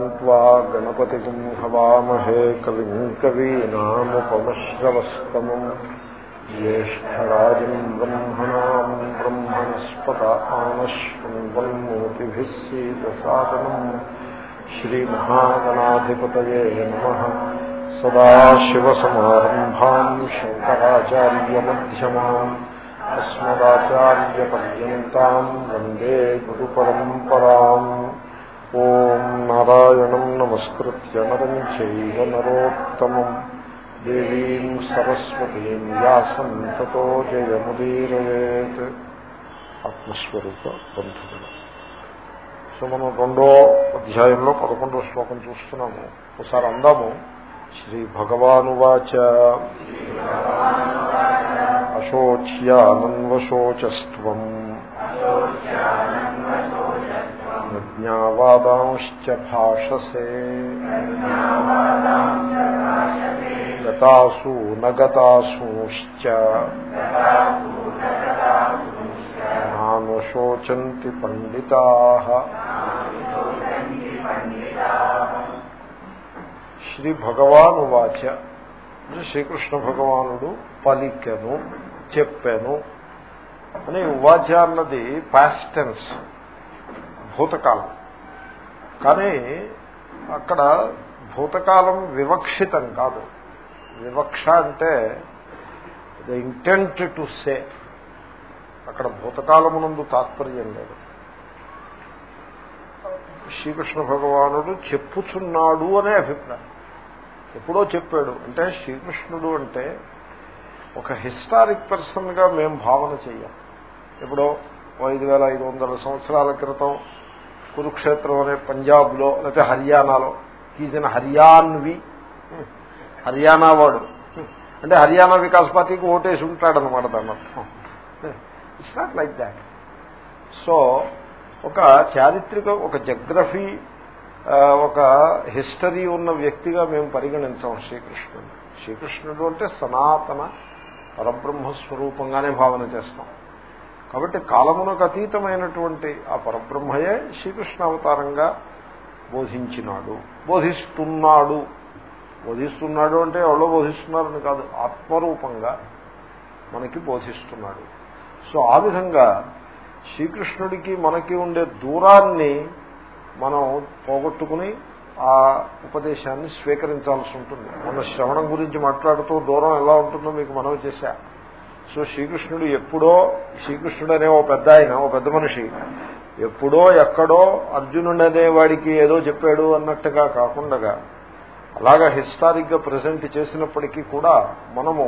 त्वा गणपतिम् हवामहे कविम् कवीनामुपमश्रवस्तमम् ज्येष्ठराजम् ब्रह्मणाम् ब्रह्मणस्पत आनश्वन्वन्मोतिभिः सीदसादनम् श्रीमहागणाधिपतये नमः। सदाशिवसमारम्भाम् शङ्कराचार्यमध्यमाम् अस्मदाचार्यपर्यन्ताम् वंदे गुरुपरम्पराम् ఓం నారాయణం నమస్కృత్య నరం చైవ నరోత్తమం. దేవీం సరస్వతీం వ్యాసం తతో జయముదీరయేత్. ఆత్మస్వరూప బంధువులు. సో మనం రెండో అధ్యాయంలో పదకొండో శ్లోకం చూస్తున్నాము. ఒకసారి అందాము. శ్రీ భగవానువాచ. అశోచ్యానన్వశోచస్వం ప్రజ్ఞావాదాంశ్చ భాషసే గతాసు నగతాసూశ్చ నానుశోచంతి పండితా శ్రీ భగవాను వాచ శ్రీకృష్ణ భగవానుడు పలికెను చెప్పెను అని ఉవాచ అన్నది పాస్టెన్స్ భూతకాలం. కానీ అక్కడ భూతకాలం వివక్షితం కాదు. వివక్ష అంటే ద ఇంటెంట్ టు సే. అక్కడ భూతకాలమునందు తాత్పర్యం లేదు. శ్రీకృష్ణ భగవానుడు చెప్పుచున్నాడు అనే అభిప్రాయం. ఎప్పుడో చెప్పాడు అంటే శ్రీకృష్ణుడు అంటే ఒక హిస్టారిక్ పర్సన్గా మేము భావన చెయ్యం ఎప్పుడో ఐదు వేల ఐదు వందల సంవత్సరాల క్రితం కురుక్షేత్రం అనే పంజాబ్లో లేకపోతే హర్యానాలో. ఈజ్ హర్యాన్వి. హర్యానా వాడు. అంటే హర్యానా వికాస్ పార్టీకి ఓటేసి ఉంటాడనమాట దాని అర్థం. It's not like that so ఒక చారిత్రక ఒక జగ్రఫీ ఒక హిస్టరీ ఉన్న వ్యక్తిగా మేము పరిగణించాం శ్రీకృష్ణుడు శ్రీకృష్ణుడు అంటే సనాతన పరబ్రహ్మస్వరూపంగానే భావన చేస్తాం. కాబట్టి కాలమునకు అతీతమైనటువంటి ఆ పరబ్రహ్మయే శ్రీకృష్ణ అవతారంగా బోధించినాడు. బోధిస్తున్నాడు. బోధిస్తున్నాడు అంటే ఎవరో బోధిస్తున్నారని కాదు ఆత్మరూపంగా మనకి బోధిస్తున్నాడు. సో ఆ విధంగా శ్రీకృష్ణుడికి మనకి ఉండే దూరాన్ని మనం పోగొట్టుకుని ఆ ఉపదేశాన్ని స్వీకరించాల్సి ఉంటుంది. మన శ్రవణం గురించి మాట్లాడుతూ దూరం ఎలా ఉంటుందో మీకు మనం చేశా. సో శ్రీకృష్ణుడు ఎప్పుడో శ్రీకృష్ణుడు అనే ఓ పెద్ద ఆయన ఓ పెద్ద మనిషి ఎప్పుడో ఎక్కడో అర్జునుడు అనేవాడికి ఏదో చెప్పాడు అన్నట్టుగా కాకుండా అలాగా హిస్టారిక్గా ప్రజెంట్ చేసినప్పటికీ కూడా మనము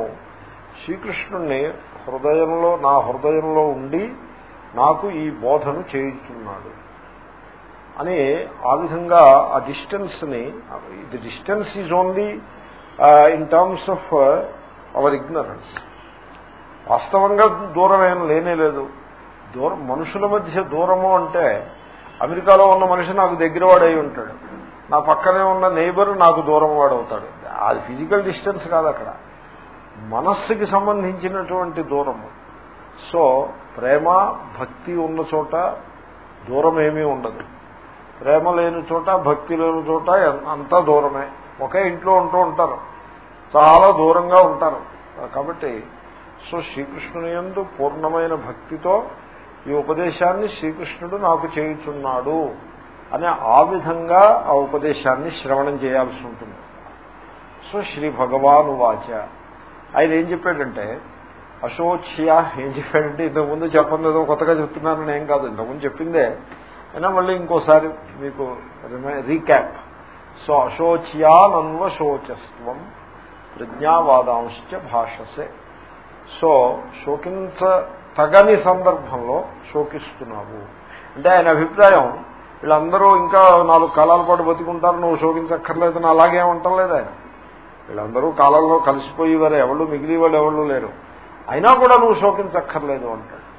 శ్రీకృష్ణుణ్ణి హృదయంలో నా హృదయంలో ఉండి నాకు ఈ బోధను చేయించున్నాడు. అని ఆ విధంగా ఆ డిస్టెన్స్ని the distance is only in terms of our ignorance వాస్తవంగా దూరం ఏం లేనే లేదు. దూరం మనుషుల మధ్య దూరము అంటే అమెరికాలో ఉన్న మనిషి నాకు దగ్గరవాడై ఉంటాడు. నా పక్కనే ఉన్న నేబర్ నాకు దూరం వాడవుతాడు అది ఫిజికల్ డిస్టెన్స్ కాదు అక్కడ. మనస్సుకి సంబంధించినటువంటి దూరము. సో ప్రేమ భక్తి ఉన్న చోట దూరం ఏమీ ఉండదు. ప్రేమ లేని చోట భక్తి లేని చోట అంతా దూరమే. ఒకే ఇంట్లో ఉంటూ ఉంటారు. చాలా దూరంగా ఉంటారు. కాబట్టి సో శ్రీకృష్ణుని ఎందు పూర్ణమైన భక్తితో ఈ ఉపదేశాన్ని శ్రీకృష్ణుడు నాకు చేయుచున్నాడు అనే ఆ విధంగా ఆ ఉపదేశాన్ని శ్రవణం చేయాల్సి ఉంటుంది. సో శ్రీ భగవాను వాచ. ఆయన ఏం చెప్పాడంటే అశోచ్య ఏం చెప్పాడంటే ఇంతకుముందు చెప్పలేదు కొత్తగా చెప్తున్నానని ఏం కాదు. ఇంతకుముందు చెప్పిందే. అయినా మళ్ళీ ఇంకోసారి మీకు రీక్యాప్. సో అశోచ్యానన్వశోచస్వం ప్రజ్ఞావాదాంశ భాషసే. సో శోకించ తగని సందర్భంలో శోకిస్తున్నావు. అంటే ఆయన అభిప్రాయం వీళ్ళందరూ ఇంకా నాలుగు కాలాల పాటు బతికుంటారు నువ్వు శోకించక్కర్లేదని అలాగే ఉండలేదు ఆయన. వీళ్ళందరూ కాలంలో కలిసిపోయేవారు ఎవళ్ళు మిగిలి వాళ్ళు ఎవళ్ళు లేరు. అయినా కూడా నువ్వు శోకించక్కర్లేదు అంటాడు.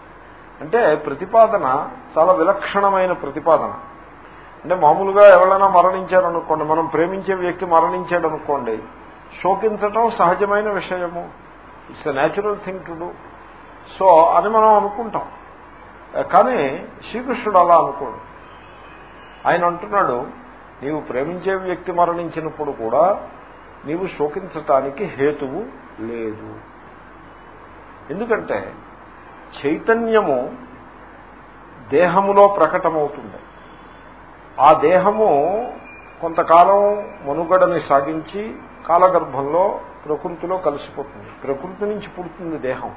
అంటే ప్రతిపాదన చాలా విలక్షణమైన ప్రతిపాదన. అంటే మామూలుగా ఎవరైనా మరణించారనుకోండి మనం ప్రేమించే వ్యక్తి మరణించాడనుకోండి శోకించటం సహజమైన విషయము. It's a natural thing to do. So అని మనం అనుకుంటాం. కానీ శ్రీకృష్ణుడు అలా అనుకోడు. ఆయన అంటున్నాడు నీవు ప్రేమించే వ్యక్తి మరణించినప్పుడు కూడా నీవు శోకించటానికి హేతువు లేదు. ఎందుకంటే చైతన్యము దేహములో ప్రకటమవుతుంది. ఆ దేహము కొంతకాలం మనుగడని సాగించి కాలగర్భంలో ప్రకృతిలో కలిసిపోతుంది. ప్రకృతి నుంచి పుడుతుంది దేహం.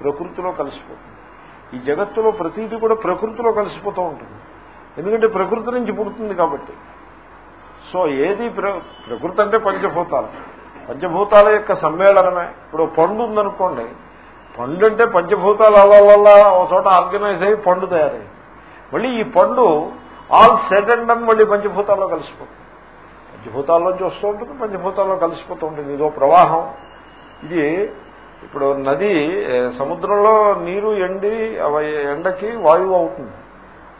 ప్రకృతిలో కలిసిపోతుంది. ఈ జగత్తులో ప్రతీది కూడా ప్రకృతిలో కలిసిపోతూ ఉంటుంది. ఎందుకంటే ప్రకృతి నుంచి పుడుతుంది కాబట్టి. సో ఏది ప్రకృతి అంటే పంచభూతాలు. పంచభూతాల యొక్క సమ్మేళనమే. ఇప్పుడు పండు ఉందనుకోండి పండు అంటే పంచభూతాలు అలా ఒక చోట ఆర్గనైజ్ అయ్యి పండు తయారయ్యి మళ్ళీ ఈ పండు ఆల్ సెకండ్ అని మళ్ళీ పంచభూతాల్లో కలిసిపోతుంది. పంచభూతాల్లోంచి వస్తూ ఉంటుంది పంచభూతాల్లో కలిసిపోతూ ఉంటుంది. ఇదో ప్రవాహం. ఇది ఇప్పుడు నది సముద్రంలో నీరు ఎండి ఎండకి వాయువు అవుతుంది.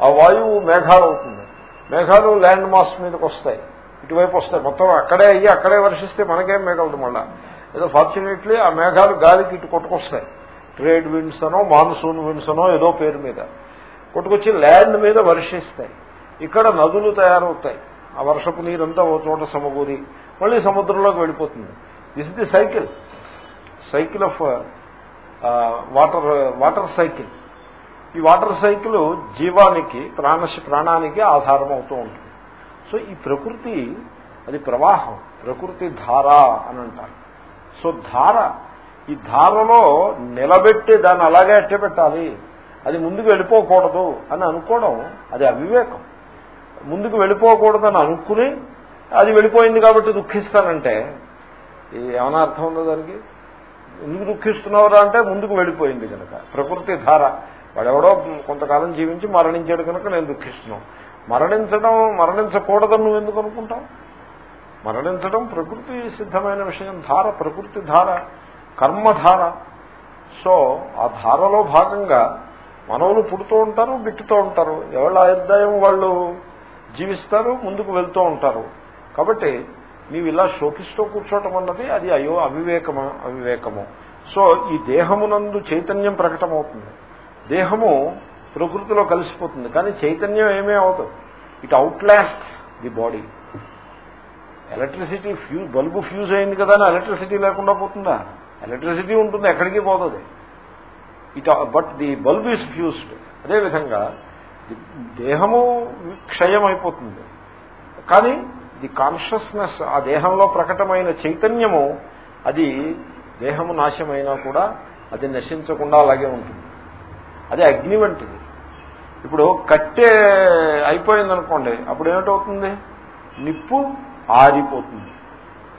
ఆ వాయువు మేఘాలు అవుతుంది. మేఘాలు ల్యాండ్ మాస్ మీదకి వస్తాయి. ఇటువైపు వస్తాయి. మొత్తం అక్కడే అయ్యి అక్కడే వర్షిస్తే మనకేం మేఘాలు మళ్ళా. ఏదో ఫార్చునేట్లీ ఆ మేఘాలు గాలికి ఇటు కొట్టుకొస్తాయి. ట్రేడ్ విండ్స్ అనో మాన్సూన్ విండ్స్ అనో ఏదో పేరు మీద. కొట్టుకొచ్చి ల్యాండ్ మీద వర్షిస్తాయి. ఇక్కడ నదులు తయారవుతాయి. ఆ వర్షపు నీరంతా ఓ చోట సమకూరి మళ్ళీ సముద్రంలోకి వెళ్ళిపోతుంది. This is the cycle cycle of water water cycle ఈ వాటర్ సైకిల్ జీవానికి ప్రాణ ప్రాణానికి ఆధారం అవుతూ ఉంటుంది. సో ఈ ప్రకృతి అది ప్రవాహం. ప్రకృతి ధార అని అంటారు. సో ధార ఈ ధారలో నిలబెట్టి దాన్ని అలాగే అట్టే పెట్టాలి అది ముందుకు వెళ్ళిపోకూడదు అని అనుకోవడం అది అవివేకం. ముందుకు వెళ్ళిపోకూడదని అనుకుని అది వెళ్ళిపోయింది కాబట్టి దుఃఖిస్తానంటే ఏమైనా అర్థం ఉందో దానికి? ఎందుకు దుఃఖిస్తున్నావురా అంటే ముందుకు వెళ్ళిపోయింది కనుక. ప్రకృతి ధార. వాడెవడో కొంతకాలం జీవించి మరణించాడు కనుక నేను దుఃఖిస్తున్నావు మరణించడం మరణించకూడదని నువ్వు ఎందుకు అనుకుంటావు? మరణించడం ప్రకృతి సిద్ధమైన విషయం. ధార ప్రకృతి ధార కర్మధార సో ఆ ధారలో భాగంగా మనవులు పుడుతూ ఉంటారు బిట్టుతూ ఉంటారు. ఎవళ్ళ ఆయుర్దాయం వాళ్ళు జీవిస్తారు ముందుకు వెళ్తూ ఉంటారు. కాబట్టి నీవు ఇలా శోకిస్తూ కూర్చోవటం అన్నది అది అయ్యో అవివేకమా అవివేకము. సో ఈ దేహమునందు చైతన్యం ప్రకటమవుతుంది. దేహము ప్రకృతిలో కలిసిపోతుంది కానీ చైతన్యం ఏమీ అవుతుంది it outlast the body electricity fuse bulb fuse అయింది కదా అని ఎలక్ట్రిసిటీ లేకుండా పోతుందా? ఎలక్ట్రిసిటీ ఉంటుంది ఎక్కడికి పోతుంది? It but the bulb is fused అదేవిధంగా దేహము క్షయం అయిపోతుంది కానీ ది కాన్షియస్నెస్ ఆ దేహంలో ప్రకటమైన చైతన్యము అది దేహము నాశమైనా కూడా అది నశించకుండా అలాగే ఉంటుంది. అది అగ్ని వంటిది. ఇప్పుడు కట్టె అయిపోయిందనుకోండి అప్పుడు ఏమిటవుతుంది? నిప్పు ఆరిపోతుంది.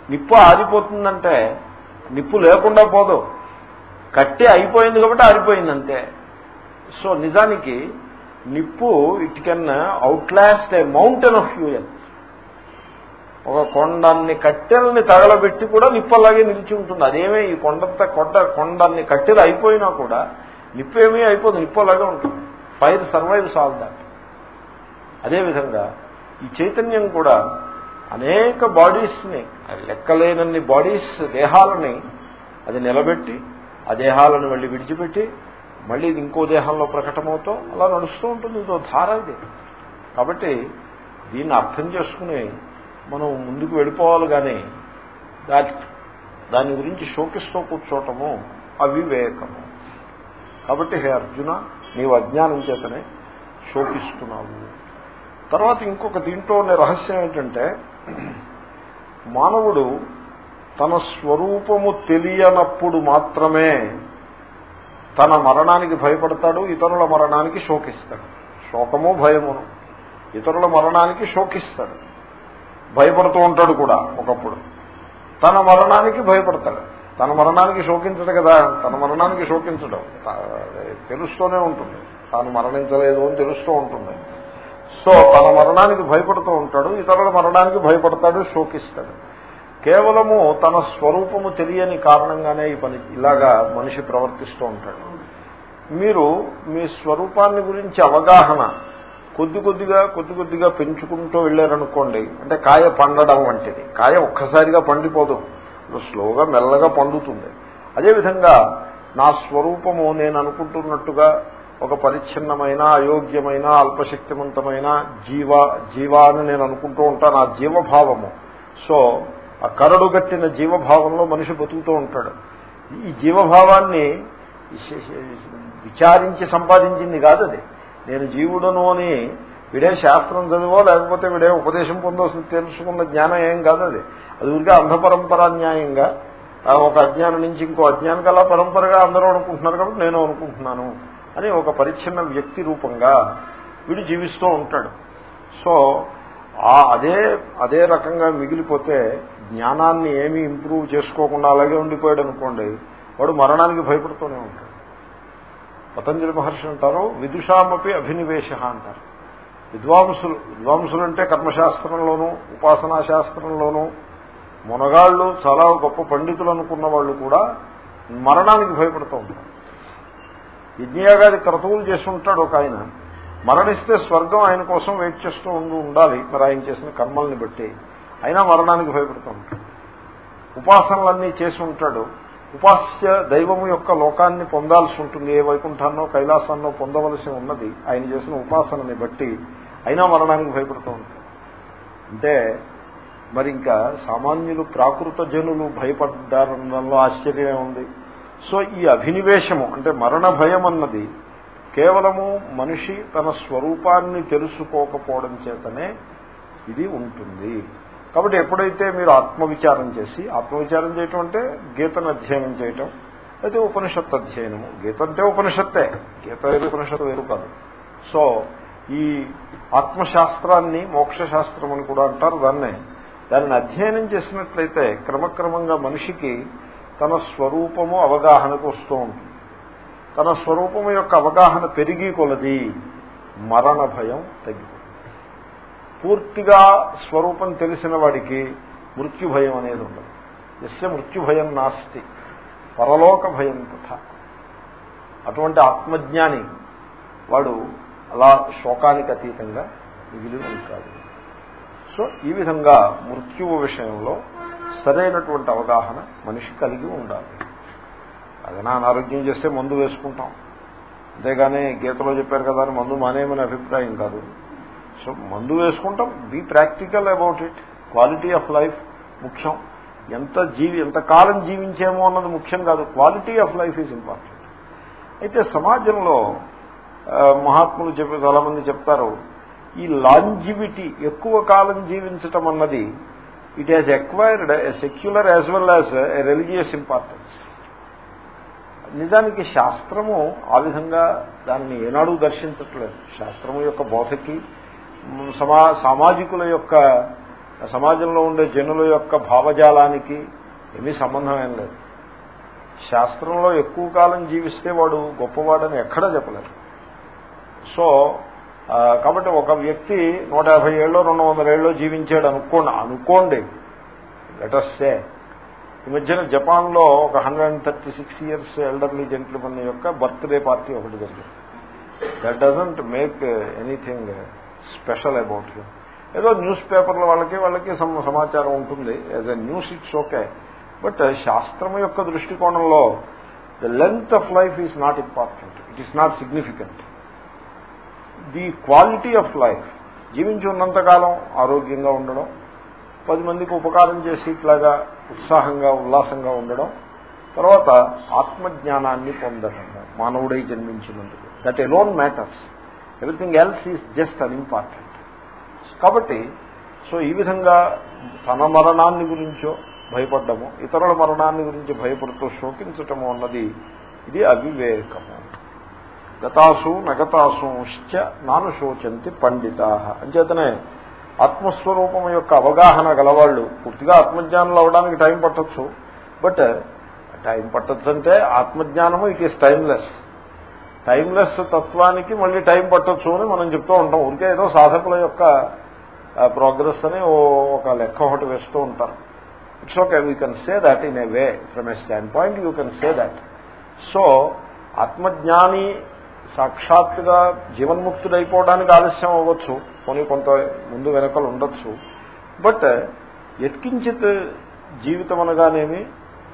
నిప్పు ఆరిపోతుందంటే నిప్పు లేకుండా పోదు. కట్టె అయిపోయింది కాబట్టి ఆరిపోయింది అంతే సో నిజానికి నిప్పు it can outlast a mountain of fuel ఒక కొండన్ని కట్టెల్ని తగలబెట్టి కూడా నిప్పు అలాగే నిలిచి ఉంటుంది. అదేమే ఈ కొండంత కొండ కొండన్ని కట్టెలు అయిపోయినా కూడా నిప్పు ఏమీ అయిపోదు నిప్పు అలాగే ఉంటుంది ఫైర్ సర్వైవ్ సాల్ దాట్ అదేవిధంగా ఈ చైతన్యం కూడా అనేక బాడీస్ని లెక్కలేనన్ని బాడీస్ దేహాలని అది నిలబెట్టి ఆ దేహాలను మళ్ళీ విడిచిపెట్టి మళ్ళీ ఇంకో దేహంలో ప్రకటమవుతాం అలా నడుస్తూ ఉంటుంది. ఇదో ధార ఇది. కాబట్టి దీన్ని అర్థం చేసుకుని మనం ముందుకు వెళ్ళిపోవాలి కానీ దాని దాని గురించి శోకిస్తూ కూర్చోవటము అవివేకము. కాబట్టి హే అర్జున నీవు అజ్ఞానం చేతనే శోకిస్తున్నావు. తర్వాత ఇంకొక దీంట్లో ఉండే రహస్యం ఏంటంటే మానవుడు తన స్వరూపము తెలియనప్పుడు మాత్రమే తన మరణానికి భయపడతాడు ఇతరుల మరణానికి శోకిస్తాడు. శోకము భయమును. ఇతరుల మరణానికి శోకిస్తాడు. భయపడుతూ ఉంటాడు కూడా ఒకప్పుడు. తన మరణానికి భయపడతాడు. తన మరణానికి శోకించడు కదా తన మరణానికి శోకించడం. తెలుస్తూనే ఉంటుంది. తాను మరణించలేదు అని తెలుస్తూ ఉంటుంది. సో తన మరణానికి భయపడుతూ ఉంటాడు ఇతరుల మరణానికి భయపడతాడు శోకిస్తాడు. కేవలము తన స్వరూపము తెలియని కారణంగానే ఈ పని ఇలాగా మనిషి ప్రవర్తిస్తూ ఉంటాడు. మీరు మీ స్వరూపాన్ని గురించి అవగాహన కొద్ది కొద్దిగా కొద్ది కొద్దిగా పెంచుకుంటూ వెళ్ళారనుకోండి అంటే కాయ పండడం వంటిది. కాయ ఒక్కసారిగా పండిపోదు. స్లోగా మెల్లగా పండుతుంది. అదేవిధంగా నా స్వరూపము నేను అనుకుంటున్నట్టుగా ఒక పరిచ్ఛిన్నమైన అయోగ్యమైన అల్పశక్తివంతమైన జీవ జీవ అని నేను అనుకుంటూ ఉంటాను. ఆ జీవభావము. సో ఆ కరడు గట్టిన జీవభావంలో మనిషి బతుకుతూ ఉంటాడు. ఈ జీవభావాన్ని విచారించి సంపాదించింది కాదు అది. నేను జీవుడను అని వీడే శాస్త్రం చదివో లేకపోతే వీడే ఉపదేశం పొందో తెలుసుకున్న జ్ఞానం ఏం కాదు అది. అది ఊరికే అంధపరంపరా న్యాయంగా ఒక అజ్ఞానం నుంచి ఇంకో అజ్ఞానం కల్లా పరంపరగా అందరూ అనుకుంటున్నారు కాబట్టి నేను అనుకుంటున్నాను అని ఒక పరిచ్ఛిన్న వ్యక్తి రూపంగా వీడు జీవిస్తూ ఉంటాడు. సో అదే అదే రకంగా మిగిలిపోతే జ్ఞానాన్ని ఏమీ ఇంప్రూవ్ చేసుకోకుండా అలాగే ఉండిపోయాడు అనుకోండి వాడు మరణానికి భయపడుతూనే ఉంటాడు. పతంజలి మహర్షి అంటారు విదుషామపి అభినివేశ అంటారు. విద్వాంసులు విద్వాంసులు అంటే కర్మశాస్త్రంలోనూ ఉపాసనా శాస్త్రంలోనూ మునగాళ్ళు చాలా గొప్ప పండితులు అనుకున్న వాళ్ళు కూడా మరణానికి భయపడుతూ ఉంటారు. యజ్ఞయాగాది క్రతువులు చేసి ఉంటాడు ఒక ఆయన. మరణిస్తే స్వర్గం ఆయన కోసం వెయిట్ చేస్తూ ఉండి ఉండాలి మరి ఆయన చేసిన కర్మల్ని బట్టి. అయినా మరణానికి భయపడుతూ ఉంటాడు ఉపాసనలన్నీ చేసి ఉంటాడు. ఉపాస్య దైవము యొక్క లోకాన్ని పొందాల్సి ఉంటుంది. ఏ వైకుంఠాన్నో కైలాసాన్నో పొందవలసి ఉన్నది. ఆయన చేసిన ఉపాసనని బట్టి అయినా మరణానికి భయపడుతూ ఉంటాడు. అంటే మరి ఇంకా సామాన్యులు ప్రాకృత జనులు భయపడ్డారనడంలో ఆశ్చర్యమే ఉంది. సో ఈ అభినివేశము అంటే మరణ భయం అన్నది కేవలము మనిషి తన స్వరూపాన్ని తెలుసుకోకపోవడం చేతనే ఇది ఉంటుంది. కాబట్టి ఎప్పుడైతే మీరు ఆత్మవిచారం చేసి ఆత్మవిచారం చేయటం అంటే గీతను అధ్యయనం చేయటం అయితే ఉపనిషత్ అధ్యయనము. గీత అంటే ఉపనిషత్తే. గీత వేరు ఉపనిషత్తు వేరు కాదు. సో ఈ ఆత్మశాస్త్రాన్ని మోక్షశాస్త్రం అని కూడా అంటారు దాన్నే. దానిని అధ్యయనం చేసినట్లయితే క్రమక్రమంగా మనిషికి తన స్వరూపము అవగాహనకు వస్తూ ఉంటుంది. తన స్వరూపము యొక్క అవగాహన పెరిగి కొలది మరణ భయం తగ్గిపోతుంది. పూర్తిగా స్వరూపం తెలిసిన వాడికి మృత్యు భయం అనేది ఉండదు. ఎస్య మృత్యు భయం నాస్తి. పరలోక భయం తథ. అటువంటి ఆత్మజ్ఞాని వాడు అలా శోకానికి అతీతంగా మిగిలి ఉంటాడు. సో ఈ విధంగా మృత్యువు విషయంలో సరైనటువంటి అవగాహన మనిషి కలిగి ఉండాలి. అదనా అనారోగ్యం చేస్తే మందు వేసుకుంటాం. అంతేగాని గీతలో చెప్పారు కదా అని మందు మానేయమని అభిప్రాయం కాదు. సో మందు వేసుకుంటాం. Be practical about it quality of life ముఖ్యం. ఎంత జీవి ఎంత కాలం జీవించేమో అన్నది ముఖ్యం కాదు. Quality of life is important అయితే సమాజంలో మహాత్ములు చెప్పే చాలా మంది చెప్తారు ఈ లాంజివిటీ ఎక్కువ కాలం జీవించటం అన్నది it has acquired a secular as well as a religious importance నిజానికి శాస్త్రము ఆ విధంగా దాన్ని ఏనాడూ దర్శించట్లేదు. శాస్త్రము యొక్క బోధకి సమా సామాజికుల యొక్క సమాజంలో ఉండే జనుల యొక్క భావజాలానికి ఏమీ సంబంధం ఏం లేదు. శాస్త్రంలో ఎక్కువ కాలం జీవిస్తే వాడు గొప్పవాడని ఎక్కడా చెప్పలేదు సో కాబట్టి ఒక వ్యక్తి నూట యాభై ఏళ్ళు రెండు వందల ఏళ్ళు జీవించాడు అనుకోండి అనుకోండి. లెటర్సే ఈ మధ్యన జపాన్లో ఒక hundred and thirty six years elderly gentleman యొక్క బర్త్డే పార్టీ ఒకటి జరిగింది. That doesn't make anything special about you. ఏదో న్యూస్ పేపర్ల వాళ్ళకి వాళ్ళకి సమాచారం ఉంటుంది. As a news it's okay. But శాస్త్రం యొక్క దృష్టికోణంలో the length of life is not important. It is not significant. The quality of life జీవించి ఉన్నంతకాలం ఆరోగ్యంగా ఉండడం పది మందికి ఉపకారం చేసి ఇట్లాగా ఉత్సాహంగా ఉల్లాసంగా ఉండడం తర్వాత ఆత్మజ్ఞానాన్ని పొందడం మానవుడై జన్మించినందుకు. That alone matters everything else is just unimportant కాబట్టి సో ఈ విధంగా తన మరణాన్ని గురించో భయపడ్డము ఇతరుల మరణాన్ని గురించి భయపడుతూ శోకించటము అన్నది ఇది అవివేకము. గతాసు నగతాసుంశ్చ నాను శోచంతి పండిత. అంచేతనే ఆత్మస్వరూపం యొక్క అవగాహన గలవాళ్ళు పూర్తిగా ఆత్మజ్ఞానులు అవడానికి టైం పట్టచ్చు. బట్ టైం పట్టచ్చు అంటే ఆత్మజ్ఞానము ఇట్ ఈస్ టైమ్లెస్. టైమ్లెస్ తత్వానికి మళ్ళీ టైం పట్టొచ్చు అని మనం చెప్తూ ఉంటాం. ఉంటే ఏదో సాధకుల యొక్క ప్రోగ్రెస్ అని ఒక లెక్క ఒకటి వేస్తూ ఉంటారు it's okay you can say that in a way from a standpoint you can say that so ఆత్మజ్ఞాని సాక్షాత్తుగా జీవన్ముక్తుడైపోవడానికి ఆలస్యం అవ్వచ్చు. కొన్ని కొంత ముందు వెనకలు ఉండొచ్చు. బట్ ఎత్కించిత్ జీవితం అనగానేమి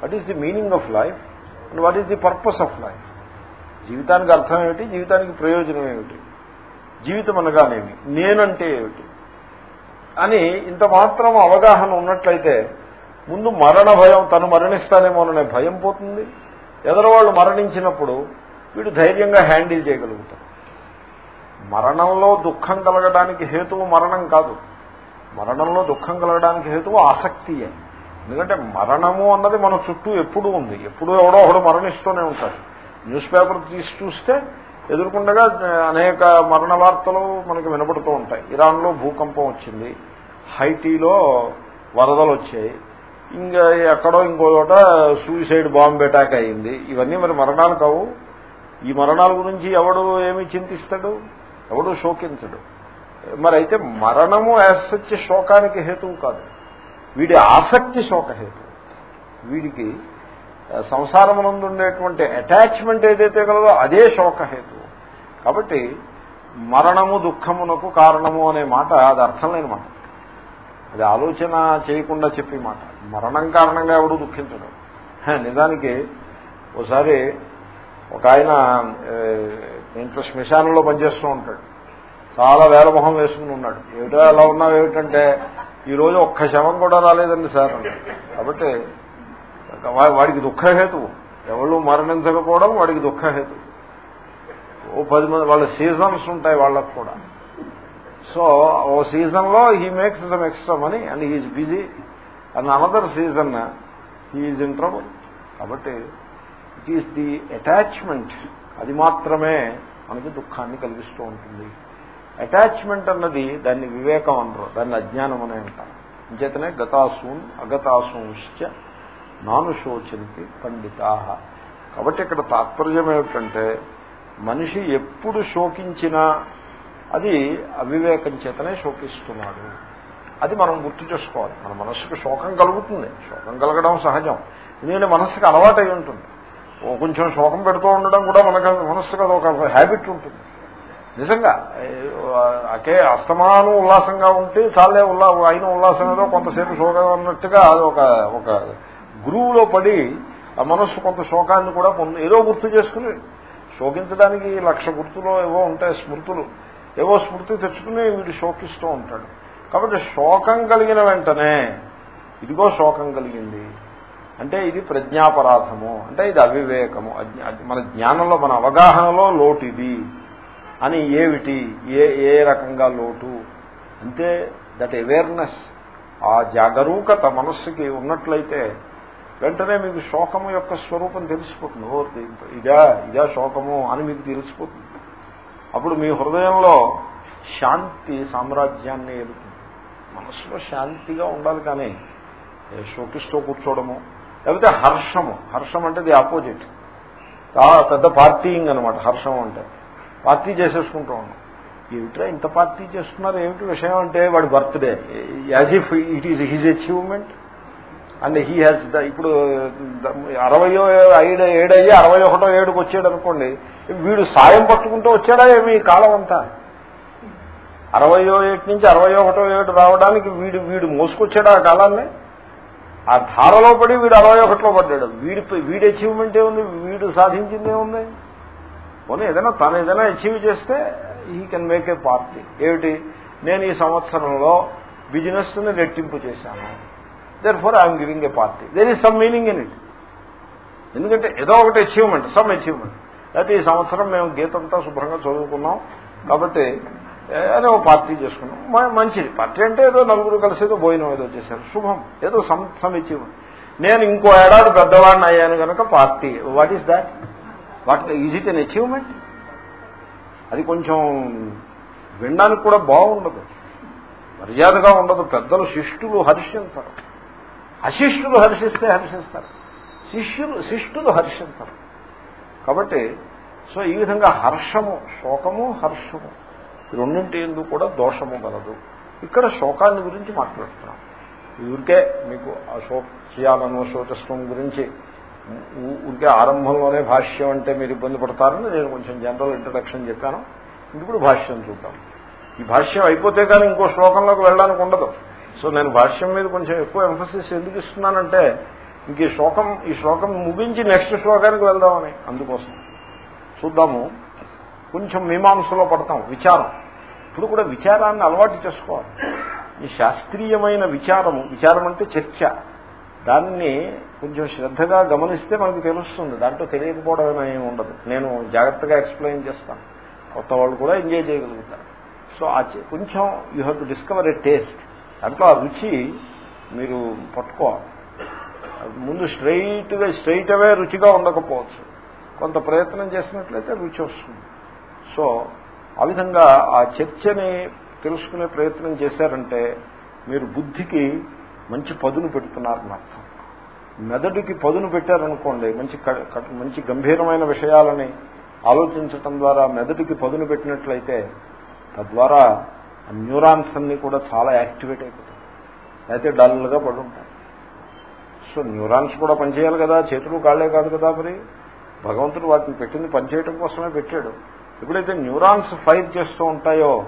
what is the meaning of life and what is the purpose of life జీవితానికి అర్థం ఏమిటి? జీవితానికి ప్రయోజనం ఏమిటి? జీవితం అనగానేమి? నేనంటే ఏమిటి? అని ఇంత మాత్రం అవగాహన ఉన్నట్లయితే ముందు మరణ భయం తను మరణిస్తానేమోననే భయం పోతుంది. ఎదరవాళ్ళు మరణించినప్పుడు వీడు ధైర్యంగా హ్యాండిల్ చేయగలుగుతాడు. మరణంలో దుఃఖం కలగడానికి హేతువు మరణం కాదు. మరణంలో దుఃఖం కలగడానికి హేతువు ఆసక్తియే ఎందుకంటే మరణము అన్నది మన చుట్టూ ఎప్పుడూ ఉంది. ఎప్పుడూ ఎవడో ఒకడు మరణిస్తూనే ఉంటాడు. న్యూస్ పేపర్ తీసి చూస్తే ఎదుర్కొండగా అనేక మరణ వార్తలు మనకు వినపడుతూ ఉంటాయి. ఇరాన్లో భూకంపం వచ్చింది. హైటీలో వరదలు వచ్చాయి. ఇంకా ఎక్కడో ఇంకో చోట సూసైడ్ బాంబ్ అటాక్ అయింది ఇవన్నీ మరి మరణాలు కావు. ఈ మరణాల గురించి ఎవడు ఏమి చింతిస్తాడు? ఎవడు శోకించడు? మరి అయితే మరణము అసత్య శోకానికి హేతువు కాదు. వీడి ఆసక్తి శోకహేతు వీడికి సంసారమునందు ఉండేటువంటి అటాచ్మెంట్ ఏదైతే కలదో అదే శోకహేతు. కాబట్టి మరణము దుఃఖమునకు కారణము అనే మాట అది అర్థం లేని మాట. అది ఆలోచన చేయకుండా చెప్పే మాట. మరణం కారణంగా ఎవడు దుఃఖించడం. నిజానికి ఒకసారి ఒక ఆయన ఇంట్లో శ్మశానంలో పనిచేస్తూ ఉంటాడు. చాలా వేలమొహం వేసుకుని ఉన్నాడు. ఏమిటో ఎలా ఉన్నావు? ఏమిటంటే ఈరోజు ఒక్క శవం కూడా రాలేదండి సార్. కాబట్టి వాడికి దుఃఖహేతువు ఎవరు మరణించకపోవడం వాడికి దుఃఖహేతు ఓ పది మంది వాళ్ళ సీజన్స్ ఉంటాయి వాళ్ళకు కూడా. సో ఓ సీజన్లో he makes some extra money and he's busy. And another season he's in trouble. కాబట్టి ఇట్ ఈస్ ది అటాచ్మెంట్. అది మాత్రమే మనకి దుఃఖాన్ని కలిగిస్తూ ఉంటుంది. అటాచ్మెంట్ అన్నది దాన్ని వివేకం అనరు దాన్ని అజ్ఞానం అనే అంటారు. అంచేతనే గతాసూన్ అగతాసూంశ్చ నాను శోచంతి పండితా. కాబట్టి ఇక్కడ తాత్పర్యం ఏమిటంటే మనిషి ఎప్పుడు శోకించినా అది అవివేకం చేతనే శోకిస్తున్నాడు. అది మనం గుర్తు చేసుకోవాలి. మన మనస్సుకు శోకం కలుగుతుంది. శోకం కలగడం సహజం. ఎందుకంటే మనస్సుకు అలవాటు అయి ఉంటుంది. ఓ కొంచెం శోకం పెడుతూ ఉండడం కూడా మనకు మనస్సుకు ఒక హ్యాబిట్ ఉంటుంది. నిజంగా అకే అస్తమానం ఉల్లాసంగా ఉంటే చాలే ఉల్లా అయిన ఉల్లాసం ఏదో కొంతసేపు శోకం అన్నట్టుగా అది ఒక ఒక గురువులో పడి ఆ మనస్సు కొంత శోకాన్ని కూడా పొంది ఏదో గుర్తు చేసుకుని శోకించడానికి లక్ష గుర్తులో ఏవో ఉంటాయి స్మృతులు. ఏవో స్మృతి తెచ్చుకుని వీడు శోకిస్తూ ఉంటాడు. కాబట్టి శోకం కలిగిన వెంటనే ఇదిగో శోకం కలిగింది. అంటే ఇది ప్రజ్ఞాపరాధము అంటే ఇది అవివేకము మన జ్ఞానంలో మన అవగాహనలో లోటు ఇది అని ఏమిటి? ఏ ఏ రకంగా లోటు? అంటే దట్ అవేర్నెస్. ఆ జాగరూకత మనస్సుకి ఉన్నట్లయితే వెంటనే మీకు శోకము యొక్క స్వరూపం తెలిసిపోతుంది. ఓ ఇదా ఇదా శోకము అని మీకు తెలిసిపోతుంది. అప్పుడు మీ హృదయంలో శాంతి సామ్రాజ్యాన్ని ఎదుగుతుంది. మనసులో శాంతిగా ఉండాలి కానీ శోకిస్తూ కూర్చోవడము లేకపోతే హర్షము హర్షం అంటే ది ఆపోజిట్. పెద్ద పార్టీయింగ్ అనమాట హర్షం అంటే. పార్టీ చేసేసుకుంటూ ఉన్నాం. ఏమిట్రా ఇంత పార్టీ చేస్తున్నారు? ఏమిటి విషయం అంటే వాడి birthday. As if it is his achievement and he has the ఇప్పుడు అరవయో ఐదు ఏడయ్యి అరవై ఒకటో ఏడుకు వచ్చాడు అనుకోండి వీడు సాయం పట్టుకుంటూ వచ్చాడా ఏమి? కాలం అంతా? అరవయో ఏటి నుంచి అరవై ఒకటో ఏడు రావడానికి వీడు వీడు మోసుకొచ్చాడు ఆ కాలాన్ని? ఆ ధారలో పడి వీడు అరవై ఒకటిలో పడ్డాడు. వీడి వీడి అచీవ్మెంట్ ఏముంది? వీడు సాధించింది ఏముంది? పోనీ ఏదైనా తను ఏదైనా అచీవ్ చేస్తే he can make a party ఏమిటి? నేను ఈ సంవత్సరంలో బిజినెస్ని రెట్టింపు చేశాను. Therefore I'm giving a party there is some meaning in it ఎందుకంటే ఏదో ఒకటి అచీవ్మెంట్ సమ్ అచీవ్మెంట్ అయితే ఈ సంవత్సరం మేము గీతంతా శుభ్రంగా చదువుకున్నాం. కాబట్టి అదే ఒక పార్టీ చేసుకున్నాం. మంచిది. పార్టీ అంటే ఏదో నలుగురు కలిసి ఏదో భోజనం ఏదో చేశారు. శుభం. ఏదో సమ్ సమ్ అచీవ్మెంట్ నేను ఇంకో ఏడాది పెద్దవాడిని అయ్యాను కనుక party what is that what is it an achievement అది కొంచెం వినడానికి కూడా బాగుండదు. మర్యాదగా ఉండదు. పెద్దలు శిష్టులు హర్షించరు అశిష్టులు హర్షిస్తే హర్షిస్తారు. శిష్యులు శిష్టులు హర్షించరు కాబట్టి సో ఈ విధంగా హర్షము శోకము హర్షము రెండింటి ఎందుకు కూడా దోషము గలదు. ఇక్కడ శోకాన్ని గురించి మాట్లాడుతున్నాం. ఊరికే మీకు అశోక్ చేయాలనో శోచస్వం గురించి ఊరికే ఆరంభంలోనే భాష్యం అంటే మీరు ఇబ్బంది పడతారని నేను కొంచెం జనరల్ ఇంట్రడక్షన్ చెప్పాను. ఇప్పుడు భాష్యం చూద్దాం. ఈ భాష్యం అయిపోతే కానీ ఇంకో శ్లోకంలోకి వెళ్ళడానికి ఉండదు. సో నేను భాష్యం మీద కొంచెం ఎక్కువ ఎంఫసిస్ ఎందుకు ఇస్తున్నానంటే ఇంక ఈ శ్లోకం ఈ శ్లోకం ముగించి నెక్స్ట్ శ్లోకానికి వెళ్దామని అందుకోసం. చూద్దాము. కొంచెం మీమాంసలో పడతాం. విచారం. ఇప్పుడు కూడా విచారాన్ని అలవాటు చేసుకోవాలి. ఈ శాస్త్రీయమైన విచారము విచారం అంటే చర్చ. దాన్ని కొంచెం శ్రద్ధగా గమనిస్తే మనకు తెలుస్తుంది. దాంట్లో తెలియకపోవడం ఏమి ఉండదు. నేను జాగ్రత్తగా ఎక్స్ప్లెయిన్ చేస్తాను. కొత్త వాళ్ళు కూడా ఎంజాయ్ చేయగలుగుతారు. సో ఆ కొంచెం you have to discover a taste దాంట్లో ఆ రుచి మీరు పట్టుకోవాలి. ముందు స్ట్రైట్గా స్ట్రైట్ అవే రుచిగా ఉండకపోవచ్చు. కొంత ప్రయత్నం చేసినట్లయితే రుచి వస్తుంది. సో ఆ విధంగా ఆ చర్చని తెలుసుకునే ప్రయత్నం చేశారంటే మీరు బుద్ధికి మంచి పదును పెడుతున్నారని అర్థం. మెదడుకి పదును పెట్టారనుకోండి మంచి మంచి గంభీరమైన విషయాలని ఆలోచించటం ద్వారా మెదడుకి పదును పెట్టినట్లయితే తద్వారా న్యూరాన్స్ అన్ని కూడా చాలా యాక్టివేట్ అయిపోతాయి. అయితే డల్గా పడుంటాయి. సో న్యూరాన్స్ కూడా పనిచేయాలి కదా చేతులు కాళ్ళే కాదు కదా మరి? భగవంతుడు వాటిని పెట్టింది పనిచేయటం కోసమే పెట్టాడు. ఎప్పుడైతే న్యూరాన్స్ ఫైర్ చేస్తూ ఉంటాయో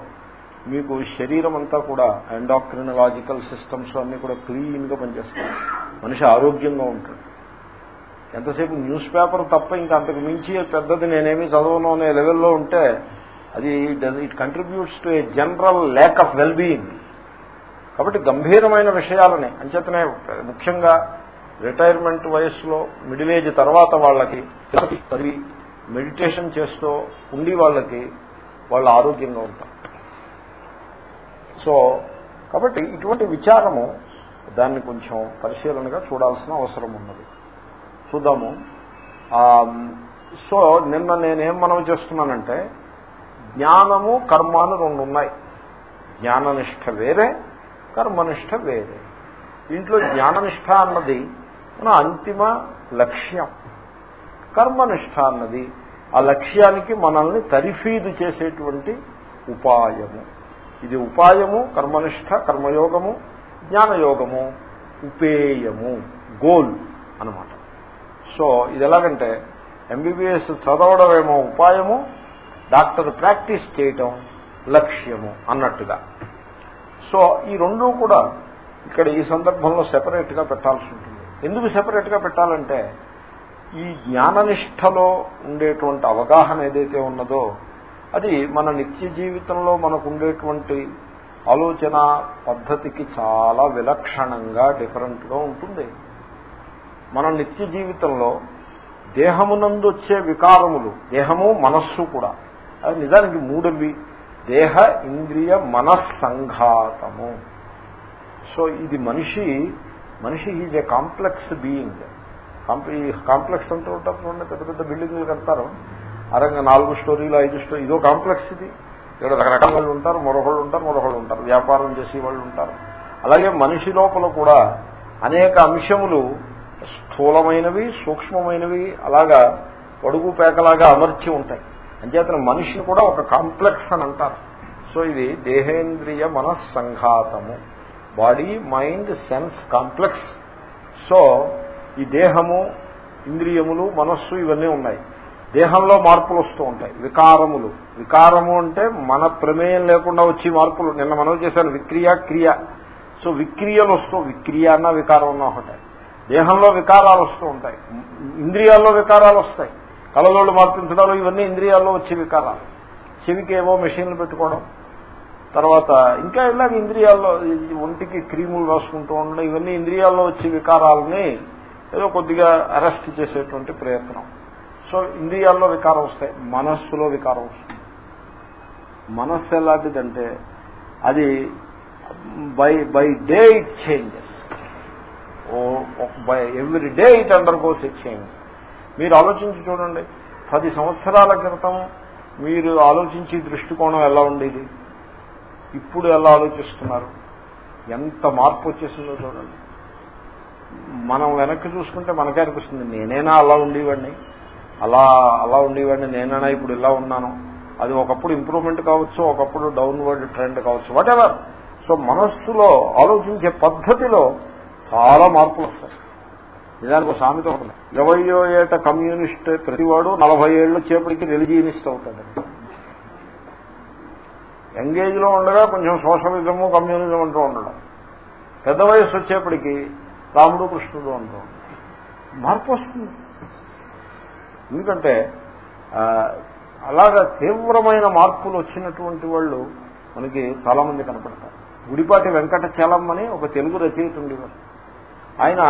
మీకు శరీరం అంతా కూడా ఎండాక్రినలాజికల్ సిస్టమ్స్ అన్ని కూడా క్లీన్గా పనిచేస్తాయి. మనిషి ఆరోగ్యంగా ఉంటాడు. ఎంతసేపు న్యూస్ పేపర్ తప్ప ఇంకా అంతకు మించి పెద్దది నేనేమి చదవను అనే లెవెల్లో ఉంటే అది it contributes to a general lack of well being కాబట్టి గంభీరమైన విషయాలని అంచేతనే ముఖ్యంగా రిటైర్మెంట్ వయస్సులో మిడిల్ ఏజ్ తర్వాత వాళ్ళకి చదివి మెడిటేషన్ చేస్తూ ఉండి వాళ్ళకి వాళ్ళు ఆరోగ్యంగా ఉంటారు. సో కాబట్టి ఇటువంటి విచారము దాన్ని కొంచెం పరిశీలనగా చూడాల్సిన అవసరం ఉన్నది. చూద్దాము. సో నిన్న నేనేం మనం చేస్తున్నానంటే జ్ఞానము కర్మ అని రెండు ఉన్నాయి జ్ఞాననిష్ట వేరే కర్మనిష్ట వేరే. దీంట్లో జ్ఞాననిష్ట అన్నది మన అంతిమ లక్ష్యం. కర్మనిష్ట అన్నది ఆ లక్ష్యానికి మనల్ని తరిఫీదు చేసేటువంటి ఉపాయము. ఇది ఉపాయము కర్మనిష్ట కర్మయోగము జ్ఞానయోగము ఉపేయము గోల్ అనమాట సో ఇది ఎలాగంటే ఎంబీబీఎస్ చదవడమేమో ఉపాయము డాక్టర్ ప్రాక్టీస్ చేయటం లక్ష్యము అన్నట్టుగా. సో ఈ రెండూ కూడా ఇక్కడ ఈ సందర్భంలో సెపరేట్గా పెట్టాల్సి ఉంటుంది. ఎందుకు సెపరేట్గా పెట్టాలంటే ఈ జ్ఞాననిష్టలో ఉండేటువంటి అవగాహన ఏదైతే ఉన్నదో అది మన నిత్య జీవితంలో మనకు ఉండేటువంటి ఆలోచన పద్ధతికి చాలా విలక్షణంగా డిఫరెంట్గా ఉంటుంది. మన నిత్య జీవితంలో దేహమునందు వచ్చే వికారములు దేహము మనస్సు కూడా అది నిజానికి మూడవి దేహ ఇంద్రియ మనస్సంఘాతము. సో ఇది మనిషి మనిషి is a complex being. Complex అంటూ ఉంటారు పెద్ద పెద్ద బిల్డింగ్లు కడతారు. అరంగా నాలుగు స్టోరీలు ఐదు స్టోరీ ఇదో కాంప్లెక్స్ ఇది. ఇక్కడ రకరకాల వాళ్ళు ఉంటారు మరొకళ్ళు ఉంటారు మరొకళ్ళు ఉంటారు. వ్యాపారం చేసే వాళ్ళు ఉంటారు. అలాగే మనిషి లోపల కూడా అనేక అంశములు స్థూలమైనవి సూక్ష్మమైనవి అలాగా పొడుగు పేకలాగా అమర్చి ఉంటాయి. అంచేతన మనిషిని కూడా ఒక కాంప్లెక్స్ అని అంటారు. సో ఇది దేహేంద్రియ మనస్సంఘాతము. Body mind sense complex. So ఈ దేహము ఇంద్రియములు మనస్సు ఇవన్నీ ఉన్నాయి. దేహంలో మార్పులు వస్తూ ఉంటాయి. వికారములు. వికారము అంటే మన ప్రమేయం లేకుండా వచ్చి మార్పులు. నిన్న మనం చేశాను విక్రియ క్రియ. సో విక్రియలు వస్తూ విక్రియ అన్న వికారం అన్న ఒకటే. దేహంలో వికారాలు వస్తూ ఉంటాయి. ఇంద్రియాల్లో వికారాలు వస్తాయి. కలలోళ్ళు మార్పించడాలు ఇవన్నీ ఇంద్రియాల్లో వచ్చే వికారాలు. చెవికి ఏవో మెషిన్లు పెట్టుకోవడం. తర్వాత ఇంకా ఇలాగ ఇంద్రియాల్లో ఒంటికి క్రీములు రాసుకుంటూ ఉండడం ఇవన్నీ ఇంద్రియాల్లో వచ్చే వికారాలని ఏదో కొద్దిగా అరెస్ట్ చేసేటువంటి ప్రయత్నం. సో ఇంద్రియాల్లో వికారం వస్తాయి మనస్సులో వికారం వస్తుంది. మనస్సు ఎలాంటిదంటే అది by by day it changes. By every day it undergoes it change మీరు ఆలోచించి చూడండి. పది సంవత్సరాల క్రితం మీరు ఆలోచించి దృష్టికోణం ఎలా ఉండేది? ఇప్పుడు ఎలా ఆలోచిస్తున్నారు? ఎంత మార్పు వచ్చేసిందో చూడండి. మనం వెనక్కి చూసుకుంటే మనకే అనిపిస్తుంది నేనైనా అలా ఉండేవాడిని. అలా అలా ఉండేవాడిని నేనైనా ఇప్పుడు ఇలా ఉన్నాను. అది ఒకప్పుడు ఇంప్రూవ్మెంట్ కావచ్చు ఒకప్పుడు డౌన్వర్డ్ ట్రెండ్ కావచ్చు వాట్ ఎవర్ సో మనస్సులో ఆలోచించే పద్ధతిలో చాలా మార్పులు వస్తాయి. నిజానికి ఒక సామెత ఉంటుంది ఇరవయో ఏట కమ్యూనిస్ట్ ప్రతివాడు నలభై ఏళ్ళు చేపటికి రిలిజియనిస్ట్ అవుతాడు. ఎంగేజ్లో ఉండగా కొంచెం సోషలిజము కమ్యూనిజం అంటూ ఉండడం. పెద్ద వయసు వచ్చేప్పటికీ రాముడు కృష్ణుడు అంటూ మార్పు వస్తుంది. ఎందుకంటే అలాగా తీవ్రమైన మార్పులు వచ్చినటువంటి వాళ్ళు మనకి చాలా మంది కనపడతారు. గుడిపాటి వెంకటచలం అని ఒక తెలుగు రచయిత ఉండేవారు ఆయన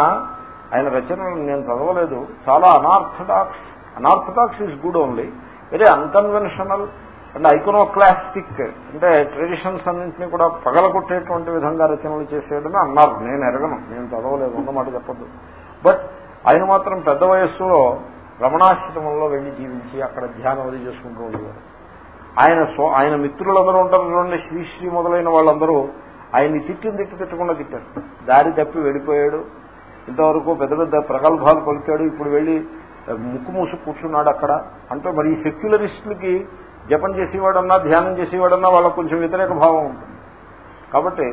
ఆయన రచనలు నేను చదవలేదు. చాలా unorthodox unorthodox is good only very unconventional and iconoclastic అంటే ట్రెడిషన్స్ అన్నింటినీ కూడా పగలగొట్టేటువంటి విధంగా రచనలు చేసేయడని అన్నారు. నేను ఎరగను. నేను చదవలేదు. ఉన్నమాట చెప్పద్దు. బట్ ఆయన మాత్రం పెద్ద వయస్సులో రమణాశ్రమంలో వెళ్ళి జీవించి అక్కడ ధ్యానం అది చేసుకుంటూ ఉండేవారు. ఆయన సో ఆయన మిత్రులందరూ ఉంటారు చూడండి. శ్రీశ్రీ మొదలైన వాళ్ళందరూ ఆయన్ని తిట్టిన తిట్టి తిట్టకుండా తిట్టారు. దారి తప్పి వెళ్ళిపోయాడు. ఇంతవరకు పెద్ద పెద్ద ప్రగల్భాలు పలికాడు. ఇప్పుడు వెళ్ళి ముక్కు మూసు కూర్చున్నాడు అక్కడ. అంటే మరి ఈ సెక్యులరిస్టులకి జపం చేసేవాడన్నా ధ్యానం చేసేవాడన్నా వాళ్ళకు కొంచెం వ్యతిరేక భావం ఉంటుంది. కాబట్టి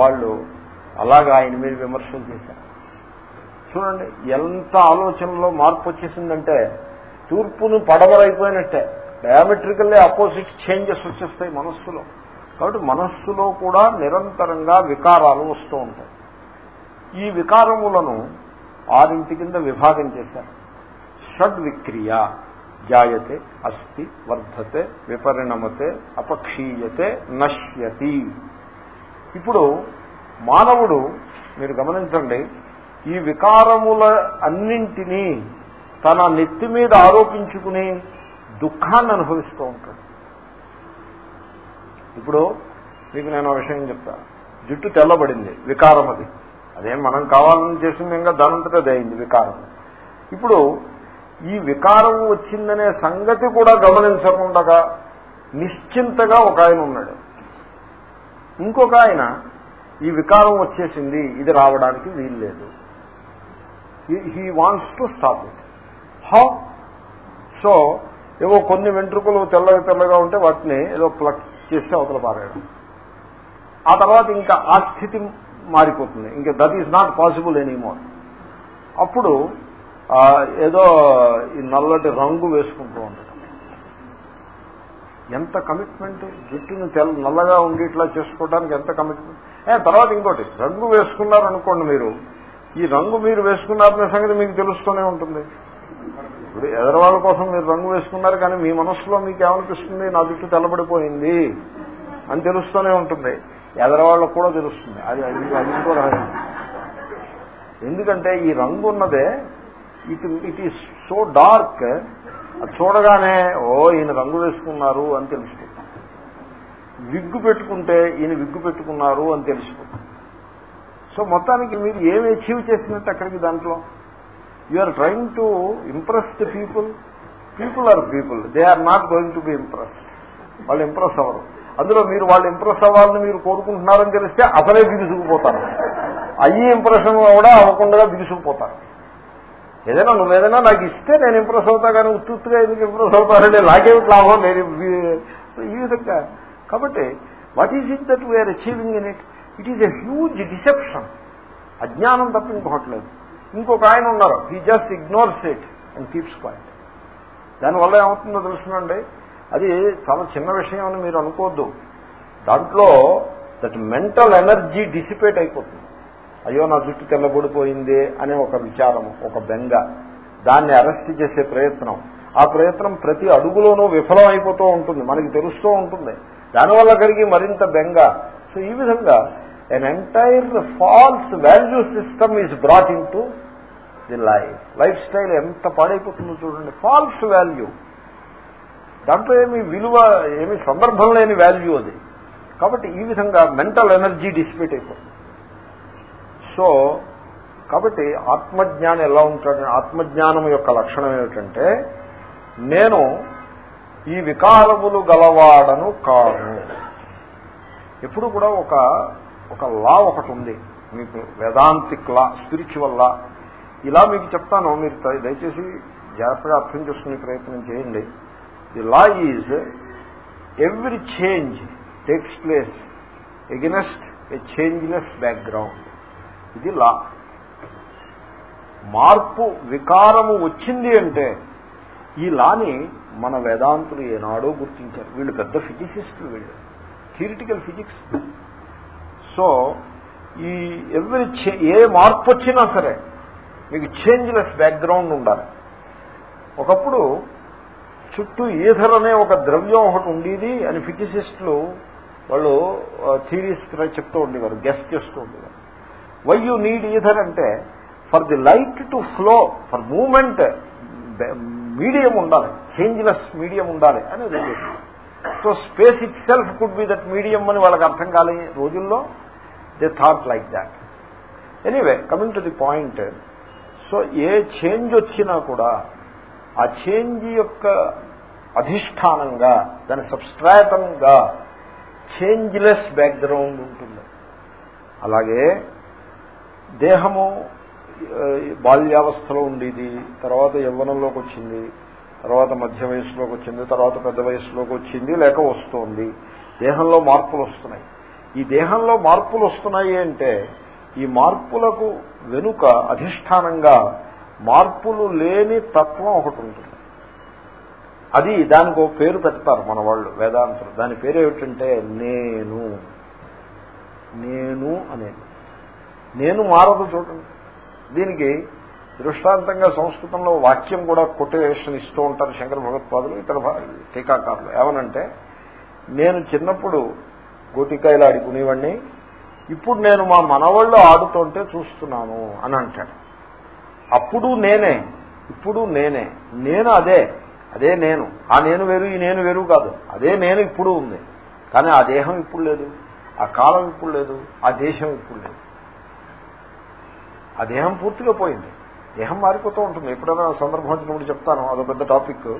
వాళ్ళు అలాగా ఆయన మీద విమర్శలు చేశారు. చూడండి ఎంత ఆలోచనలో మార్పు వచ్చేసిందంటే తూర్పును పడవరైపోయినట్టే డయామెట్రికల్లీ అపోజిట్ చేంజెస్ వచ్చేస్తాయి మనస్సులో. కాబట్టి మనస్సులో కూడా నిరంతరంగా వికారాలు వస్తూ ఉంటాయి. ఈ వికారములను ఆరింటి కింద విభాగం చేశారు. షడ్ విక్రియ జాయతే అస్థి వర్ధతే విపరిణమతే అపక్షీయతే నశ్యతి. ఇప్పుడు మానవుడు మీరు గమనించండి ఈ వికారముల అన్నింటినీ తన నెత్తి మీద ఆరోపించుకుని దుఃఖాన్ని అనుభవిస్తూ ఉంటాడు. ఇప్పుడు మీకు నేను ఆ విషయం చెప్తా జుట్టు తెల్లబడింది వికారం అది అదేం మనం కావాలని చేసింది ఇంకా దానంతటే దయింది వికారం. ఇప్పుడు ఈ వికారం వచ్చిందనే సంగతి కూడా గమనించకుండా నిశ్చింతగా ఒక ఆయన ఉన్నాడు. ఇంకొక ఆయన ఈ వికారం వచ్చేసింది ఇది రావడానికి వీల్లేదు. He wants to stop it how so ఏవో కొన్ని వెంట్రుకలు తెల్లగా తెల్లగా ఉంటే వాటిని ఏదో ప్లక్ చేస్తే అవతల పారేయడం. ఆ తర్వాత ఇంకా ఆ స్థితి మారిపోతుంది. ఇంకా that is not possible anymore అప్పుడు ఏదో ఈ నల్లటి రంగు వేసుకుంటూ ఉండటం ఎంత కమిట్మెంట్ జుట్టుని తెల్ల నల్లగా ఉండి ఇట్లా చేసుకోవడానికి ఎంత కమిట్మెంట్ తర్వాత ఇంకోటి రంగు వేసుకున్నారనుకోండి మీరు ఈ రంగు మీరు వేసుకున్నారనే సంగతి మీకు తెలుస్తూనే ఉంటుంది. ఇప్పుడు ఎదరవాళ్ళ కోసం మీరు రంగు వేసుకున్నారు కానీ మీ మనస్సులో మీకు ఏమనిపిస్తుంది? నా జుట్టు తెల్లబడిపోయింది అని తెలుస్తూనే ఉంటుంది. ఎదరవాళ్ళకు కూడా తెలుస్తుంది. అది అది ఇంకో రహస్యం. ఎందుకంటే ఈ రంగు ఉన్నదే it it is so dark అది చూడగానే ఓ ఈయన రంగు వేసుకున్నారు అని తెలుసుకుంటాం విగ్గు పెట్టుకుంటే ఈయన విగ్గు పెట్టుకున్నారు అని తెలుసుకుంటాం సో మొత్తానికి మీరు ఏమి అచీవ్ చేసినట్టు అక్కడికి దాంట్లో? You are trying to impress the people people are people they are not going to be impressed వాళ్ళు ఇంప్రెస్ అవ్వరు. అందులో మీరు వాళ్ళు ఇంప్రెస్ అవ్వాలని మీరు కోరుకుంటున్నారని తెలిస్తే అసలే బిగుసుకుపోతారు. అయ్యి ఇంప్రెషన్ కూడా అవ్వకుండా బిగుసుకుపోతారు. ఏదైనా నువ్వేదైనా నాకు ఇస్తే నేను ఇంప్రెస్ అవుతా కానీ ఉత్తుగా ఎందుకు ఇంప్రెస్ అవుతానంటే నాకేమిటి లాభం? నేను ఈ విధంగా. కాబట్టి what is it that we are achieving in it it is a huge deception అజ్ఞానం తప్ప ఇంకొకట్లేదు ఇంకొక ఆయన ఉన్నారు. He just ignores it and keeps point దానివల్ల ఏమవుతుందో తెలుసునండి. అది చాలా చిన్న విషయం అని మీరు అనుకోవద్దు. దాంట్లో దట్ మెంటల్ ఎనర్జీ డిసిపేట్ అయిపోతుంది. అయ్యో నా జుట్టు తెల్లబడిపోయింది అనే ఒక విచారం ఒక బెంగ. దాన్ని అరెస్ట్ చేసే ప్రయత్నం. ఆ ప్రయత్నం ప్రతి అడుగులోనూ విఫలం అయిపోతూ ఉంటుంది. మనకి తెలుస్తూ ఉంటుంది. దానివల్ల కలిగి మరింత బెంగ. సో ఈ విధంగా an entire false value system is brought into the life lifestyle ఎంత పాడైపోతుందో చూడండి. ఫాల్స్ వాల్యూ దాంట్లో ఏమి విలువ ఏమి సందర్భం లేని వాల్యూ అది. కాబట్టి ఈ విధంగా మెంటల్ ఎనర్జీ డిసిపేట్ అయిపోతుంది. సో కాబట్టి ఆత్మజ్ఞానం ఎలా ఉంటాడు? ఆత్మజ్ఞానం యొక్క లక్షణం ఏమిటంటే నేను ఈ వికారములు గలవాడను కాను. ఎప్పుడు కూడా ఒక ఒక లా ఒకటి ఉంది. మీకు వేదాంతిక్ లా స్పిరిచువల్ లా ఇలా మీకు చెప్తాను. మీరు దయచేసి జాగ్రత్తగా అర్థం చేసుకునే ప్రయత్నం చేయండి. The law is every change takes place against a changeless background ఇది లా మార్పు వికారము వచ్చింది అంటే ఈ లాని మన వేదాంతులు ఏనాడో గుర్తించారు. వీళ్ళు పెద్ద ఫిజిసిస్టులు వీళ్ళు. థియరిటికల్ ఫిజిక్స్ సో ఈ ఎవ్రీ ఏ మార్పు వచ్చినా సరే మీకు చేంజ్లెస్ బ్యాక్గ్రౌండ్ ఉండాలి. ఒకప్పుడు చుట్టూ ఈథర్ అనే ఒక ద్రవ్యం ఒకటి ఉండేది అని ఫిజిసిస్టులు వాళ్ళు థీరీస్ చెప్తూ ఉండేవారు గెస్ట్ చేస్తూ ఉండేవారు. వై యూ నీడ్ ఈథర్ అంటే for the light to flow for movement medium ఉండాలి చేంజ్లెస్ మీడియం ఉండాలి అని అనేది so space itself could be that medium అని వాళ్ళకి అర్థం కాలే రోజుల్లో they thought like that anyway coming to the point so A change వచ్చినా కూడా ఆ చేంజ్ యొక్క అధిష్టానంగా దాని సబ్స్ట్రాటంగా చేంజ్లెస్ బ్యాక్గ్రౌండ్ ఉంటుంది. అలాగే దేహము బాల్యావస్థలో ఉండేది తర్వాత యవ్వనంలోకి వచ్చింది తర్వాత మధ్య వయసులోకి వచ్చింది తర్వాత పెద్ద వయసులోకి వచ్చింది లేక వస్తోంది. దేహంలో మార్పులు వస్తున్నాయి. ఈ దేహంలో మార్పులు వస్తున్నాయి అంటే ఈ మార్పులకు వెనుక అధిష్టానంగా మార్పులు లేని తత్వం ఒకటి ఉంటుంది. అది దానికి ఒక పేరు పెడతారు మన వాళ్ళు వేదాంతులు. దాని పేరు ఏమిటంటే నేను. నేను అనేది నేను మారదు చూడండి. దీనికి దృష్టాంతంగా సంస్కృతంలో వాక్యం కూడా కొటేషన్ ఇస్తూ ఉంటారు శంకర భగవత్పాదులు ఇతర టీకాకారులు. ఏమనంటే నేను చిన్నప్పుడు గోటికాయలు ఆడుకునేవాడిని ఇప్పుడు నేను మా మనవాళ్ళు ఆడుతుంటే చూస్తున్నాను అని అంటాడు. అప్పుడు నేనే ఇప్పుడు నేనే నేను అదే అదే నేను. ఆ నేను వేరు ఈ నేను వేరు కాదు. అదే నేను ఇప్పుడు ఉంది. కానీ ఆ దేహం ఇప్పుడు లేదు ఆ కాలం ఇప్పుడు లేదు ఆ దేశం ఇప్పుడు లేదు. ఆ దేహం పూర్తిగా పోయింది. దేహం మారిపోతూ ఉంటుంది. ఎప్పుడైనా సందర్భం వచ్చినప్పుడు చెప్తాను అదొక పెద్ద టాపిక్.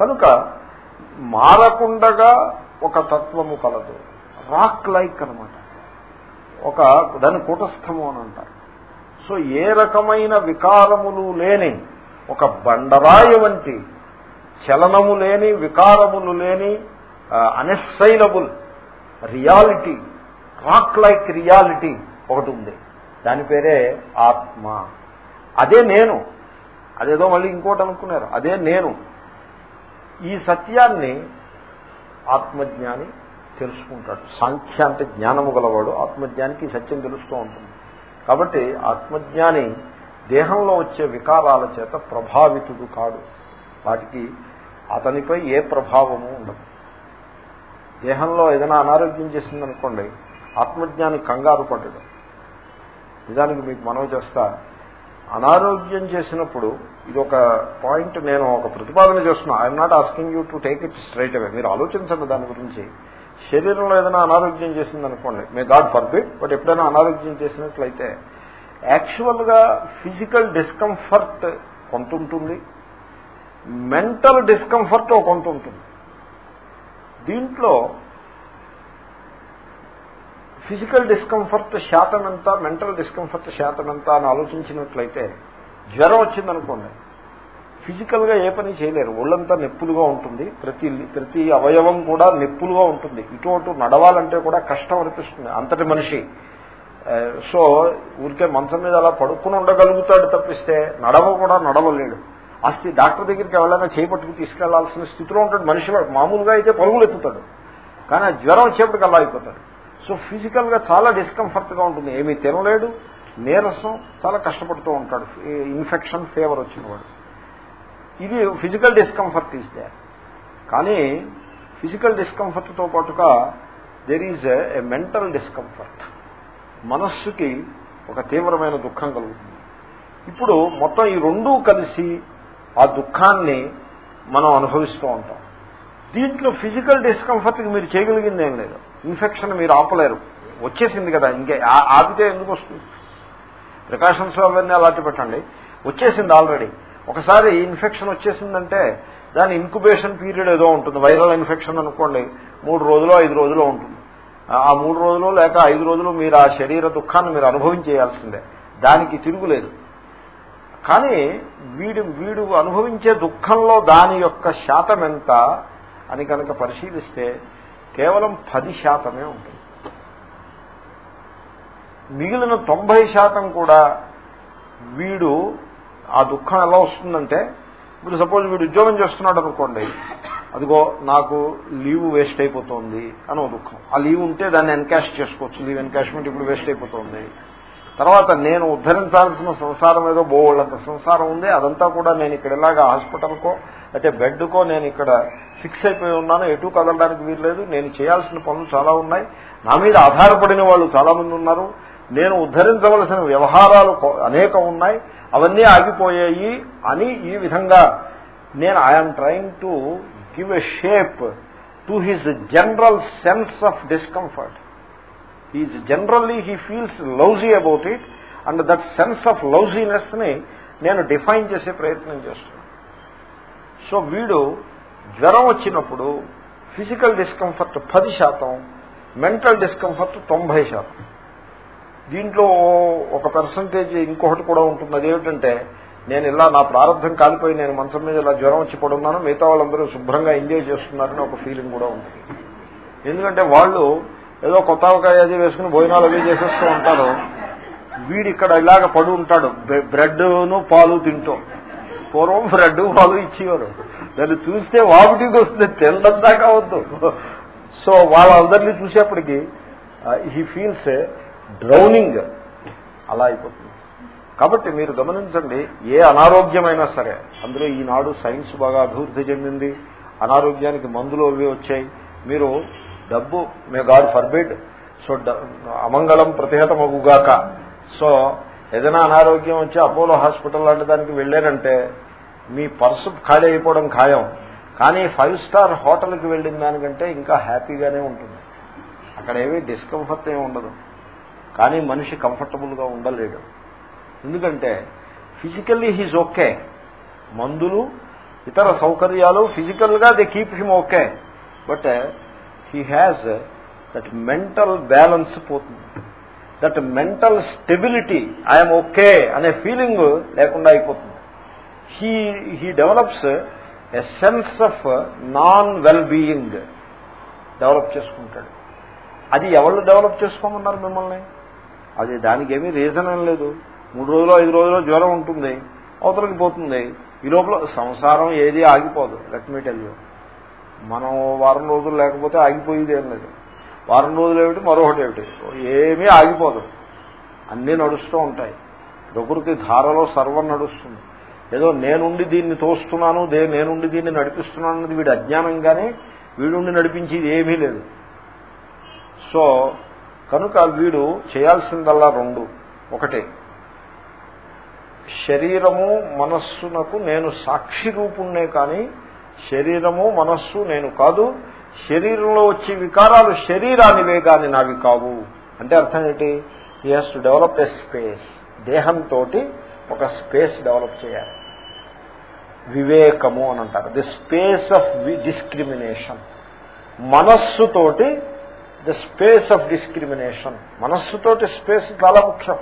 కనుక మారకుండగా ఒక తత్వము కలదు. రాక్ లైక్ అనమాట ఒక దాని కూటస్థము అని అంటారు. సో ఏ రకమైన వికారములు లేని ఒక బండరాయి వంటి చలనము లేని వికారములు లేని unassailable reality rock like reality ఒకటి ఉంది. దాని పేరే ఆత్మ. అదే నేను. అదేదో మళ్ళీ ఇంకోటి అనుకున్నారు. అదే నేను. ఈ సత్యాన్ని ఆత్మజ్ఞాని తెలుసుకుంటాడు. సాంఖ్య అంటే జ్ఞానము గలవాడు. ఆత్మజ్ఞానికి సత్యం తెలుస్తూ ఉంటుంది. కాబట్టి ఆత్మజ్ఞాని దేహంలో వచ్చే వికారాల చేత ప్రభావితుడు కాడు. వాటికి అతనిపై ఏ ప్రభావము ఉండదు. దేహంలో ఏదైనా అనారోగ్యం చేసిందనుకోండి ఆత్మజ్ఞాని కంగారు పడ్డడు నిజానికి మీకు మనవి చేస్తా అనారోగ్యం చేసినప్పుడు ఇది ఒక పాయింట్ నేను ఒక ప్రతిపాదన చేస్తున్నా. I'm not asking you to take it straight away. మీరు ఆలోచించండి దాని గురించి. శరీరంలో ఏదైనా అనారోగ్యం చేసిందనుకోండి మే గాడ్ ఫర్బిట్ బట్ ఎప్పుడైనా అనారోగ్యం చేసినట్లయితే యాక్చువల్గా ఫిజికల్ డిస్కంఫర్ట్ కొంత ఉంటుంది మెంటల్ డిస్కంఫర్ట్ కొంత ఉంటుంది దీంట్లో ఫిజికల్ డిస్కంఫర్ట్ శాతం ఎంత మెంటల్ డిస్కంఫర్ట్ శాతం ఎంత అని ఆలోచించినట్లయితే జ్వరం వచ్చిందనుకోండి ఫిజికల్గా ఏ పని చేయలేరు. ఒళ్ళంతా నొప్పులుగా ఉంటుంది. ప్రతి ప్రతి అవయవం కూడా నొప్పులుగా ఉంటుంది. ఇటు అటు నడవాలంటే కూడా కష్టం అనిపిస్తుంది. అంతటి మనిషి. సో ఊరికే మంచం మీద అలా పడుకుని ఉండగలుగుతాడు తప్పిస్తే నడవ కూడా నడవలేడు. అస్తి డాక్టర్ దగ్గరికి ఎవరైనా చేపట్టుకు తీసుకెళ్ళాల్సిన స్థితిలో ఉంటాడు మనిషి మామూలుగా అయితే పరుగులు ఎత్తుతాడు కానీ ఆ జ్వరం వచ్చేప్పటికి అలా అయిపోతాడు. సో ఫిజికల్గా చాలా డిస్కంఫర్ట్గా ఉంటుంది. ఏమీ తినలేడు. నీరసం చాలా కష్టపడుతూ ఉంటాడు. ఇన్ఫెక్షన్ ఫీవర్ వచ్చినవాడు ఇది ఫిజికల్ డిస్కంఫర్ట్ ఈజ్ దే కానీ ఫిజికల్ డిస్కంఫర్ట్తో పాటుగా there is a mental discomfort. మనస్సుకి ఒక తీవ్రమైన దుఃఖం కలుగుతుంది. ఇప్పుడు మొత్తం ఈ రెండూ కలిసి ఆ దుఃఖాన్ని మనం అనుభవిస్తూ ఉంటాం. దీంట్లో ఫిజికల్ డిస్కంఫర్ట్కి మీరు చేయగలిగింది ఏం లేదు. ఇన్ఫెక్షన్ మీరు ఆపలేరు. వచ్చేసింది కదా ఇంకే ఆపితే ఎందుకు వస్తుంది? ప్రికాషన్స్ అవన్నీ అలాంటి పెట్టండి. వచ్చేసింది ఆల్రెడీ. ఒకసారి ఇన్ఫెక్షన్ వచ్చేసిందంటే దాని ఇంక్యుబేషన్ పీరియడ్ ఏదో ఉంటుంది వైరల్ ఇన్ఫెక్షన్ అనుకోండి మూడు రోజులు ఐదు రోజులు ఉంటుంది. ఆ మూడు రోజులు లేక ఐదు రోజులు మీరు ఆ శరీర దుఃఖాన్ని మీరు అనుభవించేయాల్సిందే. దానికి తిరుగులేదు. కానీ వీడు వీడు అనుభవించే దుఃఖంలో దాని యొక్క శాతం ఎంత అని కనుక పరిశీలిస్తే కేవలం పది శాతమే ఉంటుంది. మిగిలిన తొంభై శాతం కూడా వీడు ఆ దుఃఖం ఎలా వస్తుందంటే ఇప్పుడు సపోజ్ వీడు ఉద్యోగం చేస్తున్నాడు అనుకోండి అదిగో నాకు లీవ్ వేస్ట్ అయిపోతుంది అని ఒక దుఃఖం. ఆ లీవ్ ఉంటే దాన్ని ఎన్కాష్ చేసుకోవచ్చు లీవ్ ఎన్కాష్మెంట్ ఇప్పుడు వేస్ట్ అయిపోతుంది. తర్వాత నేను ఉద్ధరించాల్సిన సంసారం ఏదో బోళ్ళంత సంసారం ఉంది అదంతా కూడా నేను ఇక్కడ ఇలాగా హాస్పిటల్కో అయితే బెడ్కో నేను ఇక్కడ ఫిక్స్ అయిపోయి ఉన్నాను ఎటు కదలడానికి వీల్లేదు నేను చేయాల్సిన పనులు చాలా ఉన్నాయి. నా మీద ఆధారపడిన వాళ్ళు చాలా మంది ఉన్నారు. నేను ఉద్ధరించవలసిన వ్యవహారాలు అనేకం ఉన్నాయి. అవన్నీ ఆగిపోయాయి అని ఈ విధంగా నేను I'm trying to give a shape to his general sense of discomfort is generally he feels lousy about it and that sense of లౌజీనెస్ని నేను డిఫైన్ చేసే ప్రయత్నం చేస్తున్నాను. సో వీడు జ్వరం వచ్చినప్పుడు ఫిజికల్ డిస్కంఫర్ట్ పది శాతం మెంటల్ డిస్కంఫర్ట్ తొంభై శాతం. దీంట్లో ఒక పర్సంటేజ్ ఇంకొకటి కూడా ఉంటుంది. అదేమిటంటే నేను ఇలా నా ప్రారంభం కాలిపోయి నేను మంచం మీద ఇలా జ్వరం వచ్చి పడున్నాను మిగతా వాళ్ళందరూ శుభ్రంగా ఎంజాయ్ చేస్తున్నారని ఒక ఫీలింగ్ కూడా ఉంటుంది ఎందుకంటే వాళ్ళు ఏదో కొత్త అవకాయ అది వేసుకుని భోజనాలు అవి చేసేస్తూ ఉంటారు. వీడు ఇక్కడ ఇలాగ పడు ఉంటాడు. బ్రెడ్ను పాలు తింటూ. పూర్వం బ్రెడ్ పాలు ఇచ్చేవారు. దాన్ని చూస్తే వామిటింగ్ వస్తుంది తినడం దాకా వద్దు. సో వాళ్ళందరినీ చూసేప్పటికీ హీ ఫీల్స్ డ్రౌనింగ్. అలా అయిపోతుంది. కాబట్టి మీరు గమనించండి ఏ అనారోగ్యమైనా సరే అందులో ఈనాడు సైన్స్ బాగా అభివృద్ధి చెందింది అనారోగ్యానికి మందులు అవి వచ్చాయి. మీరు డబ్బు మే గాడ్ ఫర్బిడ్ సో అమంగళం ప్రతిహతమగుగాక. సో ఏదైనా అనారోగ్యం వచ్చి అపోలో హాస్పిటల్ లాంటి దానికి వెళ్ళారంటే మీ పర్సు ఖాళీ అయిపోవడం ఖాయం. కానీ ఫైవ్ స్టార్ హోటల్కి వెళ్ళిన దానికంటే ఇంకా హ్యాపీగానే ఉంటుంది. అక్కడ ఏమీ డిస్కంఫర్ట్ ఏమి ఉండదు. కానీ మనిషి కంఫర్టబుల్గా ఉండలేడు. ఎందుకంటే ఫిజికల్లీ హీజ్ ఓకే. మందులు ఇతర సౌకర్యాలు ఫిజికల్గా they keep him okay. But he has that mental balance పోతుంది. That mental stability I'm okay అనే ఫీలింగ్ లేకుండా అయిపోతుంది. He he develops a sense of non well being develop చేసుకుంటాడు. అది ఎవరు డెవలప్ చేసుకోమన్నారు మిమ్మల్ని? అది దానికి ఏమీ రీజన్ ఏం లేదు. మూడు రోజులు ఐదు రోజులు జ్వరం ఉంటుంది. అవతలకి పోతుంది. ఈ లోపల సంసారం ఏది ఆగిపోదు. లెట్ మీ టెల్ మనం వారం రోజులు లేకపోతే ఆగిపోయేది ఏం లేదు. వారం రోజులు ఏమిటి? మరొకటి ఏమిటి? ఏమీ ఆగిపోదు. అన్నీ నడుస్తూ ఉంటాయి. ప్రకృతి ధారలో సర్వం నడుస్తుంది. ఏదో నేనుండి దీన్ని తోస్తున్నాను దే నేనుండి దీన్ని నడిపిస్తున్నాను అన్నది వీడు అజ్ఞానంగానే వీడుండి నడిపించేది ఏమీ లేదు. సో కనుక వీడు చేయాల్సిందల్లా రెండు. ఒకటి శరీరము మనస్సునకు నేను సాక్షి రూపుణ్ణే కానీ శరీరము మనస్సు నేను కాదు శరీరంలో వచ్చే వికారాలు శరీరానివే కానీ నావి కావు. అంటే అర్థం ఏంటి? He has to develop a space దేహంతో ఒక స్పేస్ డెవలప్ చేయాలి. వివేకము అని అంటారు. ది స్పేస్ ఆఫ్ డిస్క్రిమినేషన్ మనస్సుతోటి ద స్పేస్ ఆఫ్ డిస్క్రిమినేషన్. మనస్సుతోటి స్పేస్ చాలా ముఖ్యం.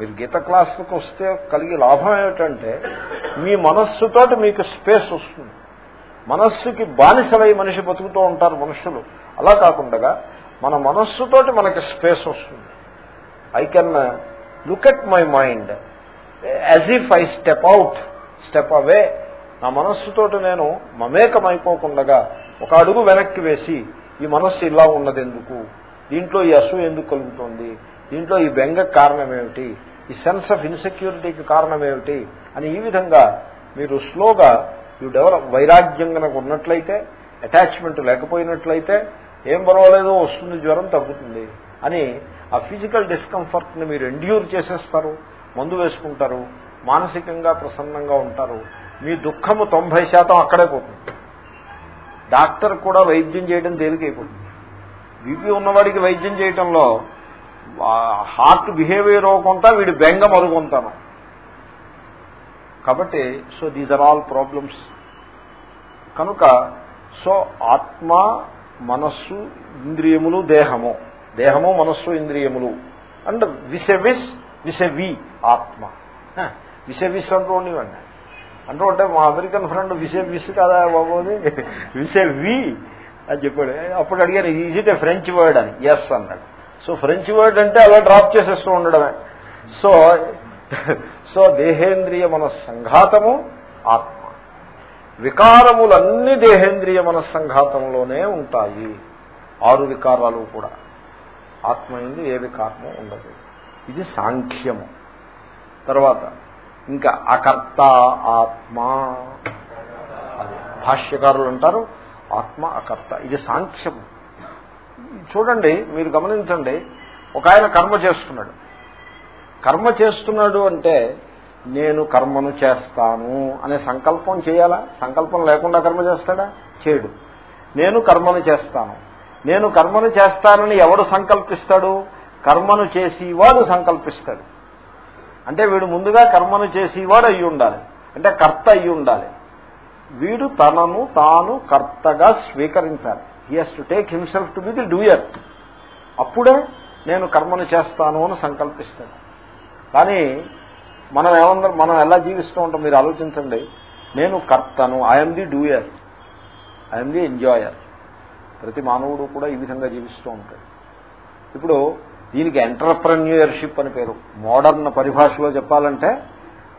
మీరు గీత క్లాసులకు వస్తే కలిగే లాభం ఏమిటంటే మీ మనస్సుతోటి మీకు స్పేస్ వస్తుంది. మనస్సుకి బానిసలై మనిషి బతుకుతూ ఉంటారు మనుషులు. అలా కాకుండా మన మనస్సుతోటి మనకి స్పేస్ వస్తుంది. I can look at my mind as if I step out step away. నా మనస్సుతోటి నేను మమేకమైపోకుండగా ఒక అడుగు వెనక్కి వేసి ఈ మనస్సు ఇలా ఉన్నది ఎందుకు దీంట్లో ఈ అసూ ఎందుకు కలుగుతోంది? దీంట్లో ఈ బెంగ కారణం ఏమిటి ఈ సెన్స్ ఆఫ్ ఇన్సెక్యూరిటీకి కారణం ఏమిటి అని ఈ విధంగా మీరు స్లోగా యూ డెవలప్ వైరాగ్యం కనుక ఉన్నట్లయితే అటాచ్మెంట్ లేకపోయినట్లయితే ఏం పర్వాలేదో వస్తుంది జ్వరం తగ్గుతుంది అని ఆ ఫిజికల్ డిస్కంఫర్ట్ని మీరు ఎండ్యూర్ చేసేస్తారు మందు వేసుకుంటారు మానసికంగా ప్రసన్నంగా ఉంటారు. మీ దుఃఖము తొంభై శాతం అక్కడే పోతుంది. డాక్టర్ కూడా వైద్యం చేయడం తేలికైపోతుంది బీపీ ఉన్నవాడికి వైద్యం చేయటంలో హార్ట్ బిహేవియర్ కొంత వీడి బెంగ మరుగుంటాను. కాబట్టి so these are all problems. కనుక సో ఆత్మ మనస్సు ఇంద్రియములు దేహము. దేహము మనస్సు ఇంద్రియములు. అండ్ విసెవిస్ విసెవి ఆత్మ. విసెవిస్ అంటూ ఉండేవండి అంటూ ఉంటే మా అమెరికన్ ఫ్రెండ్ విసే విస్ కదా బాబోది? విసే వి అని చెప్పాడు. అప్పుడు అడిగాను is it a French word అని. ఎస్ అన్నాడు. సో ఫ్రెంచ్ వర్డ్ అంటే అలా డ్రాప్ చేసేస్తూ ఉండడమే. సో సో దేహేంద్రియ మన సంఘాతము ఆత్మ. వికారములన్నీ దేహేంద్రియ మన సంఘాతంలోనే ఉంటాయి. ఆరు వికారాలు కూడా. ఆత్మ ఏంది ఏ వికారము ఉండదు. ఇది సాంఖ్యము. తర్వాత ఇంకా అకర్త ఆత్మ. భాష్యకారులు అంటారు ఆత్మ అకర్త. ఇది సాంఖ్యం చూడండి మీరు గమనించండి ఒక ఆయన కర్మ చేస్తున్నాడు. కర్మ చేస్తున్నాడు అంటే నేను కర్మను చేస్తాను అనే సంకల్పం చేయాలా? సంకల్పం లేకుండా కర్మ చేస్తాడా? చేయడు. నేను కర్మను చేస్తాను. నేను కర్మను చేస్తానని ఎవడు సంకల్పిస్తాడు? కర్మను చేసి వాడు సంకల్పిస్తాడు. అంటే వీడు ముందుగా కర్మను చేసేవాడు అయ్యి ఉండాలి. అంటే కర్త అయ్యి ఉండాలి. వీడు తనను తాను కర్తగా స్వీకరించాలి. He has to take himself to be the doer అప్పుడే నేను కర్మను చేస్తాను అని సంకల్పిస్తాను కానీ మనం ఏమందరం మనం ఎలా జీవిస్తూ ఉంటాం మీరు ఆలోచించండి. నేను కర్తను I'm the doer I'm the enjoyer ప్రతి మానవుడు కూడా ఈ విధంగా జీవిస్తూ ఉంటాడు. ఇప్పుడు దీనికి ఎంటర్ప్రెన్యూయర్షిప్ అని పేరు. మోడర్న్ పరిభాషలో చెప్పాలంటే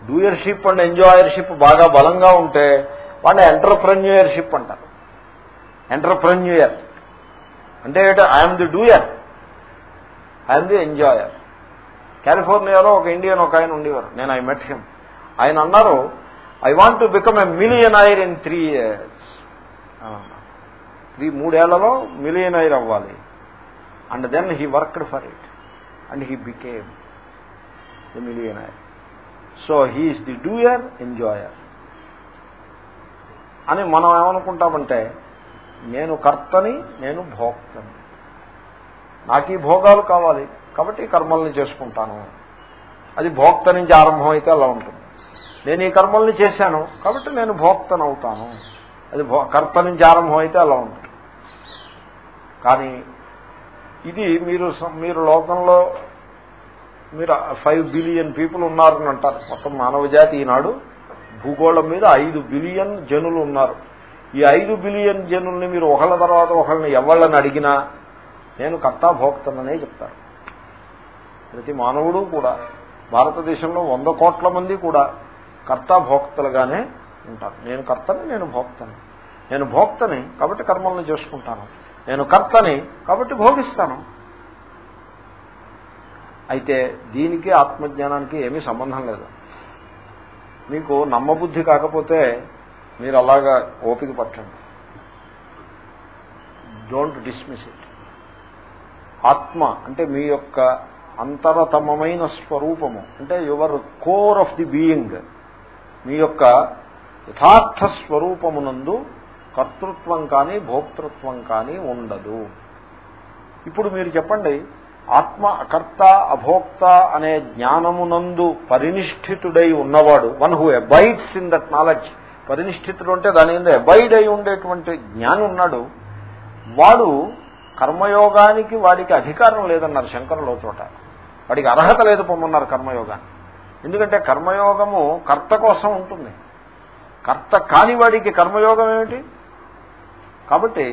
డూయర్షిప్ అండ్ ఎంజాయర్షిప్ బాగా బలంగా ఉంటే వాడిని ఎంటర్ప్రెన్యూయర్షిప్ అంటారు. ఎంటర్ప్రెన్యూయర్. అంటే I'm the doer I'm the enjoyer కాలిఫోర్నియాలో ఒక ఇండియన్ ఒక ఆయన ఉండేవారు. నేను ఐ మెట్ హిమ్. ఆయన అన్నారు I want to become a millionaire in three years three మూడేళ్ళలో ఐర్ అవ్వాలి. And then he worked for it and he became the millionaire so he is the doer enjoyer అని మనం ఏమనుకుంటామంటే నేను కర్తని నేను భోక్తని. నాకు ఈ భోగాలు కావాలి కాబట్టి కర్మల్ని చేసుకుంటాను. అది భోక్త నుంచి ఆరంభం అయితే అలా ఉంటుంది. నేను ఈ కర్మల్ని చేశాను కాబట్టి నేను భోక్తను అవుతాను అది కర్త నుంచి ఆరంభం అయితే అలా ఉంటుంది. కానీ ఇది మీరు మీరు లోకంలో మీరు ఫైవ్ బిలియన్ పీపుల్ ఉన్నారని అంటారు. మొత్తం మానవజాతి ఈనాడు భూగోళం మీద ఐదు బిలియన్ జనులు ఉన్నారు. ఈ ఐదు బిలియన్ జనుల్ని మీరు ఒకళ్ళ తర్వాత ఒకళ్ళని ఎవళ్ళని అడిగినా నేను కర్తా భోక్తననే చెప్తాను. ప్రతి మానవుడు కూడా భారతదేశంలో వంద కోట్ల మంది కూడా కర్తా భోక్తలుగానే ఉంటారు. నేను కర్తని నేను భోక్తని. నేను భోక్తని కాబట్టి కర్మలను చేసుకుంటాను. నేను కర్తని కాబట్టి భోగిస్తాను. అయితే దీనికి ఆత్మజ్ఞానానికి ఏమీ సంబంధం లేదు. మీకు నమ్మబుద్ధి కాకపోతే మీరు అలాగా ఓపిక పట్టండి. డోంట్ డిస్మిస్ ఇట్ ఆత్మ అంటే మీ యొక్క అంతరతమైన స్వరూపము. అంటే your core of the being మీ యొక్క యథార్థ స్వరూపమునందు కర్తృత్వం కానీ భోక్తృత్వం కానీ ఉండదు. ఇప్పుడు మీరు చెప్పండి ఆత్మ అకర్త అభోక్త అనే జ్ఞానమునందు పరినిష్ఠితుడై ఉన్నవాడు one who abides in that knowledge పరినిష్ఠితుడు అంటే దాని మీద అబైడ్ అయి ఉండేటువంటి జ్ఞాని ఉన్నాడు వాడు కర్మయోగానికి వాడికి అధికారం లేదన్నారు శంకరులో చోట. వాడికి అర్హత లేదు పొమ్మన్నారు కర్మయోగాన్ని ఎందుకంటే కర్మయోగము కర్త కోసం ఉంటుంది. కర్త కాని వాడికి కర్మయోగం ఏమిటి? కాబట్టి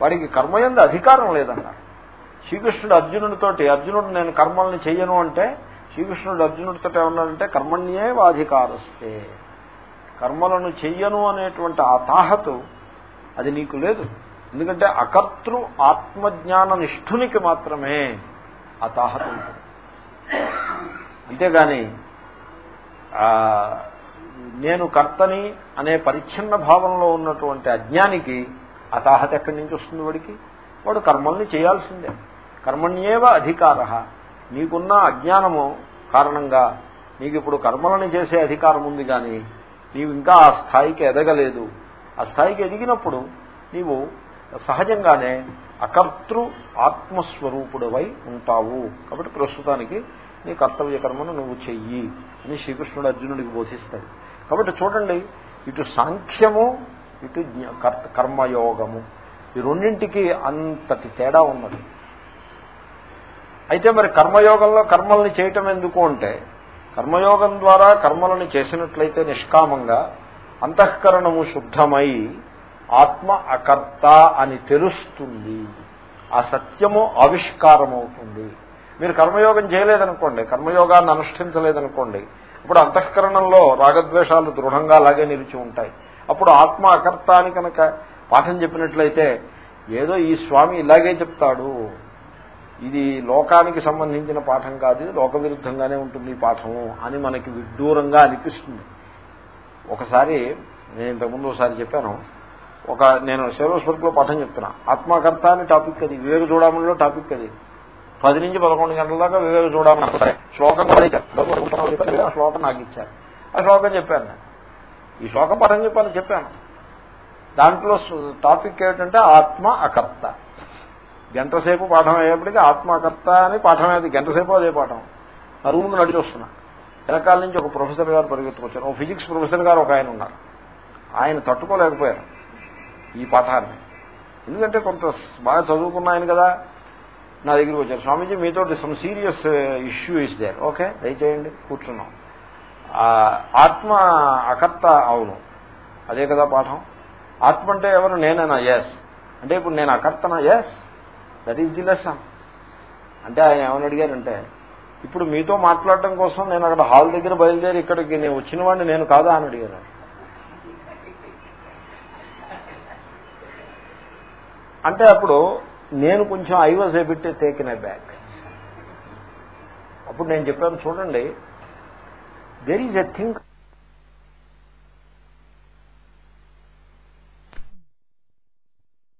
వాడికి కర్మయందు అధికారం లేదన్నారు. శ్రీకృష్ణుడు అర్జునుడితోటి అర్జునుడు నేను కర్మల్ని చెయ్యను అంటే శ్రీకృష్ణుడు అర్జునుడితో ఏమన్నాడంటే కర్మణ్యే వాధికారస్తే. కర్మలను చెయ్యను అనేటువంటి ఆ తాహతు అది నీకు లేదు. ఎందుకంటే అకర్తృ ఆత్మజ్ఞాన నిష్ఠునికి మాత్రమే ఆ తాహత ఉంటుంది. అంతేగాని నేను కర్తని అనే పరిచ్ఛిన్న భావంలో ఉన్నటువంటి అజ్ఞానికి ఆ ఎక్కడి నుంచి వస్తుంది వాడికి? వాడు కర్మల్ని చేయాల్సిందే. కర్మణ్యేవ అధికార. నీకున్న అజ్ఞానము కారణంగా నీకు ఇప్పుడు కర్మలను చేసే అధికారం ఉంది కానీ నీవు ఇంకా ఆ స్థాయికి ఎదగలేదు. ఆ స్థాయికి ఎదిగినప్పుడు నీవు సహజంగానే అకర్తృ ఆత్మస్వరూపుడవై ఉంటావు. కాబట్టి ప్రస్తుతానికి నీ కర్తవ్య కర్మను నువ్వు చెయ్యి అని శ్రీకృష్ణుడు అర్జునుడికి బోధిస్తాడు. కాబట్టి చూడండి ఇటు సాంఖ్యము ఇటు కర్మయోగము. ఈ రెండింటికి అంతటి తేడా ఉన్నది. అయితే మరి కర్మయోగంలో కర్మల్ని చేయటం ఎందుకు అంటే కర్మయోగం ద్వారా కర్మలను చేసినట్లయితే నిష్కామంగా అంతఃకరణము శుద్ధమై ఆత్మ అకర్త అని తెలుస్తుంది. ఆ సత్యము ఆవిష్కారమవుతుంది. మీరు కర్మయోగం చేయలేదనుకోండి కర్మయోగాన్ని అనుష్ఠించలేదనుకోండి ఇప్పుడు అంతఃకరణంలో రాగద్వేషాలు దృఢంగా అలాగే నిలిచి ఉంటాయి. అప్పుడు ఆత్మ అకర్త అని కనుక పాఠం చెప్పినట్లయితే ఏదో ఈ స్వామి ఇలాగే చెప్తాడు. ఇది లోకానికి సంబంధించిన పాఠం కాదు లోక విరుద్ధంగానే ఉంటుంది ఈ పాఠము అని మనకి విడ్డూరంగా అనిపిస్తుంది. ఒకసారి నేను ఇంతకుముందు ఒకసారి చెప్పాను ఒక నేను శైలోస్వర్గంలో పాఠం చెప్తున్నా. ఆత్మకర్త అని టాపిక్ అది వివేక చూడమనిలో టాపిక్ అది. పది నుంచి పదకొండు గంటల దాకా వివేక చూడమని శ్లోకం కూడా ఆ శ్లోకం నాకు ఇచ్చారు. ఆ శ్లోకం చెప్పాను. ఈ శ్లోకం పాఠం చెప్పాను చెప్పాను. దాంట్లో టాపిక్ ఏమిటంటే ఆత్మ అకర్త. గంటసేపు పాఠం అయ్యేప్పటికీ ఆత్మకర్త అని పాఠం అయ్యేది గంటసేపు అదే పాఠం. ఆ రూమ్ నడిచి వస్తున్నా. వెనకాల నుంచి ఒక ప్రొఫెసర్ గారు పరిగెత్తుకొచ్చారు. ఓ ఫిజిక్స్ ప్రొఫెసర్ గారు ఒక ఆయన ఉన్నారు. ఆయన తట్టుకోలేకపోయారు ఈ పాఠాన్ని. ఎందుకంటే కొంత బాగా చదువుకున్న ఆయన కదా. నా దగ్గరికి వచ్చారు. స్వామీజీ మీతో some serious issue is there okay దయచేయండి. కూర్చున్నాం. ఆత్మ అకర్త అవును. అదే కదా పాఠం? ఆత్మ అంటే ఎవరు? నేనేనా? ఎస్ అంటే ఇప్పుడు నేను అకర్తనా? Yes that is the lesson అంటే ఆయన ఏమని అడిగారంటే ఇప్పుడు మీతో మాట్లాడటం కోసం నేను అక్కడ హాల్ దగ్గర బయలుదేరి ఇక్కడికి నేను వచ్చిన వాడిని నేను కాదా? అని అడిగారు. అంటే అప్పుడు నేను కొంచెం I was a taken aback. అప్పుడు నేను చెప్పాను చూడండి దెర్ ఈజ్ ఎ థింక్